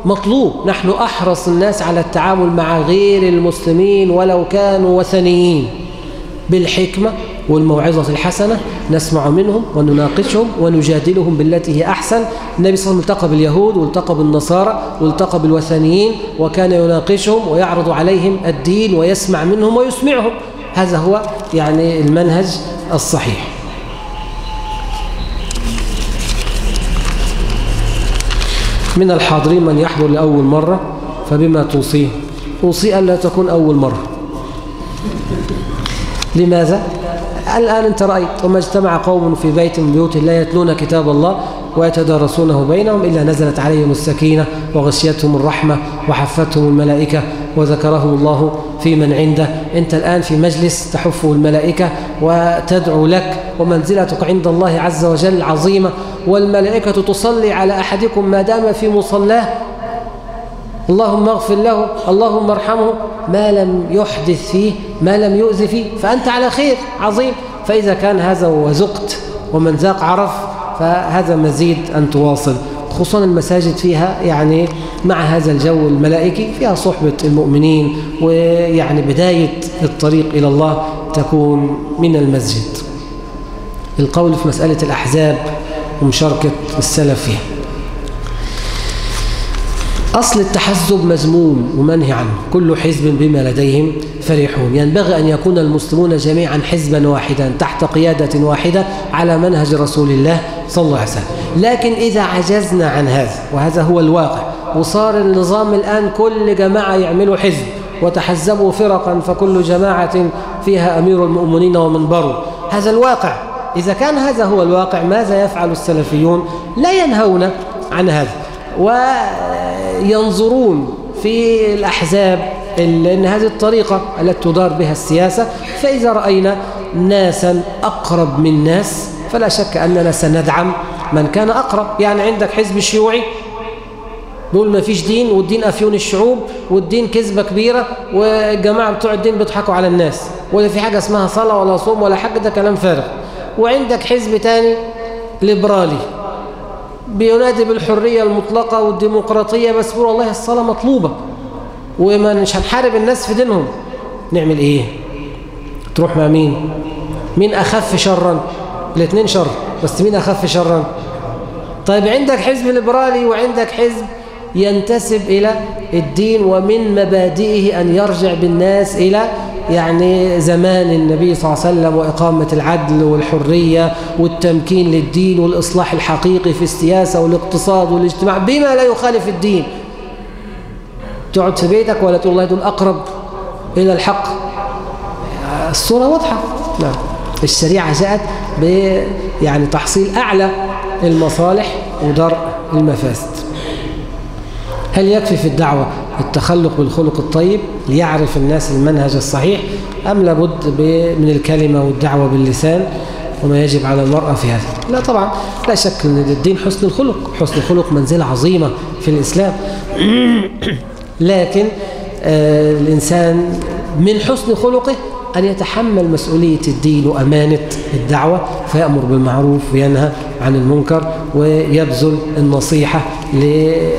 مطلوب. نحن أحرص الناس على التعامل مع غير المسلمين ولو كانوا وثنيين. بالحكمة والموعظة الحسنة نسمع منهم ونناقشهم ونجادلهم بالتي هي أحسن. النبي صلى الله عليه وسلم التقى باليهود والتقى بالنصارى والتقى بالوثنيين وكان يناقشهم ويعرض عليهم الدين ويسمع منهم ويسمعهم. هذا هو يعني المنهج الصحيح. من الحاضرين من يحضر لأول مرة فبما توصيه؟ أوصي ألا تكون أول مرة. لماذا؟ الآن أنت رأيت وما اجتمع قوم في بيت من بيوت الله يتلون كتاب الله ويتدارسونه بينهم إلا نزلت عليهم السكينة وغشيتهم الرحمة وحفتهم الملائكة وذكرهم الله في من عنده. أنت الآن في مجلس تحفه الملائكة وتدعو لك ومنزلتك عند الله عز وجل عظيمة والملائكة تصلي على أحدكم ما دام في مصلاه. اللهم اغفر له اللهم ارحمه. ما لم يحدث فيه ما لم يؤذي فيه فأنت على خير عظيم. فإذا كان هذا وزقت ومن ذاق عرف فهذا مزيد أن تواصل. خصوصا المساجد فيها يعني مع هذا الجو الملائكي فيها صحبة المؤمنين ويعني بداية الطريق إلى الله تكون من المسجد. القول في مسألة الأحزاب ومشاركة السلف فيها. أصل التحزب مذموم ومنهي عنه. كل حزب بما لديهم فرحون. ينبغي أن يكون المسلمون جميعا حزبا واحدا تحت قيادة واحدة على منهج رسول الله صلى الله عليه وسلم. لكن إذا عجزنا عن هذا وهذا هو الواقع وصار النظام الآن كل جماعة يعملوا حزب وتحزبوا فرقا فكل جماعة فيها أمير المؤمنين ومنبره. هذا الواقع. إذا كان هذا هو الواقع ماذا يفعل السلفيون؟ لا ينهون عن هذا وينظرون في الأحزاب لأن هذه الطريقة التي تدار بها السياسة. فإذا رأينا ناسا أقرب من ناس فلا شك أننا سندعم من كان أقرب. يعني عندك حزب الشيوعي بيقول ما فيش دين والدين أفيون الشعوب والدين كذبة كبيرة والجماعة بتوع الدين بيضحكوا على الناس. ولا في حاجة اسمها صلاة ولا صوم ولا حاجة ده كلام فارغ. وعندك حزب تاني ليبرالي. بينادي بالحرية المطلقة والديمقراطية بس بيقول والله الصلاة مطلوبة. وما مش هنحارب الناس في دينهم. نعمل إيه؟ تروح مع مين؟ مين أخف شرا؟ الاثنين شر بس مين أخف شرا؟ طيب عندك حزب ليبرالي وعندك حزب ينتسب إلى الدين ومن مبادئه أن يرجع بالناس إلى يعني زمان النبي صلى الله عليه وسلم وإقامة العدل والحرية والتمكين للدين والإصلاح الحقيقي في السياسة والاقتصاد والاجتماع بما لا يخالف الدين. تقعد في بيتك ولا تقول الله دول أقرب إلى الحق. الصورة واضحة. نعم. الشريعة جاءت ب يعني تحصيل أعلى المصالح ودرء المفاسد. هل يكفي في الدعوة؟ التخلق بالخلق الطيب ليعرف الناس المنهج الصحيح أم لابد من الكلمة والدعوة باللسان وما يجب على المرأة في هذا؟ لا طبعا لا شك أن الدين حسن الخلق حسن الخلق منزلة عظيمة في الإسلام. لكن آه الإنسان من حسن خلقه أن يتحمل مسؤولية الدين وأمانة الدعوة فيأمر بالمعروف وينهى عن المنكر ويبذل النصيحة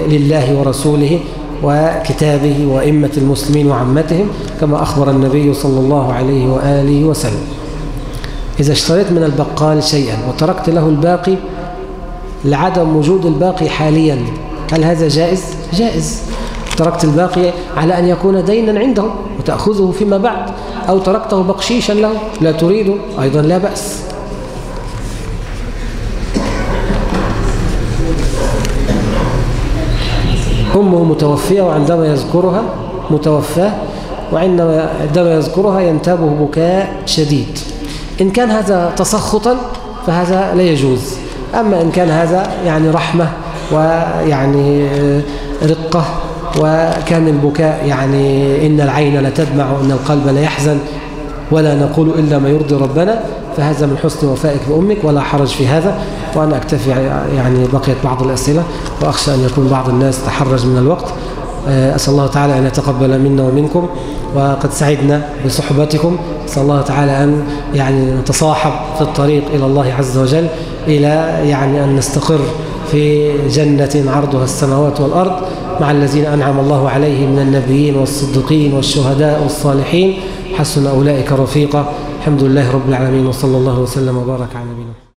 لله ورسوله وكتابه وإمة المسلمين وعمتهم كما أخبر النبي صلى الله عليه وآله وسلم. إذا اشتريت من البقال شيئا وتركت له الباقي لعدم وجود الباقي حاليا هل هذا جائز؟ جائز. تركت الباقي على أن يكون دينا عنده وتأخذه فيما بعد أو تركته بقشيشا له لا تريده أيضا لا بأس. أمه متوفية وعندما يذكرها متوفاه وعندما عندما يذكرها ينتابه بكاء شديد إن كان هذا تسخطا فهذا لا يجوز أما إن كان هذا يعني رحمة ويعني رقة وكان البكاء يعني إن العين لتدمع وإن القلب لا يحزن ولا نقول إلا ما يرضي ربنا فهذا من حسن وفائك بأمك ولا حرج في هذا. وأنا أكتفي يعني بقيت بعض الأسئلة وأخشى أن يكون بعض الناس تحرج من الوقت. أسأل الله تعالى أن يتقبل منا ومنكم وقد سعدنا بصحبتكم. أسأل الله تعالى أن يعني نتصاحب في الطريق إلى الله عز وجل إلى يعني أن نستقر في جنة عرضها السماوات والأرض مع الذين أنعم الله عليهم من النبيين والصديقين والشهداء والصالحين. حسن أولئك رفيقا. الحمد لله رب العالمين وصلى الله وسلم وبارك على نبينا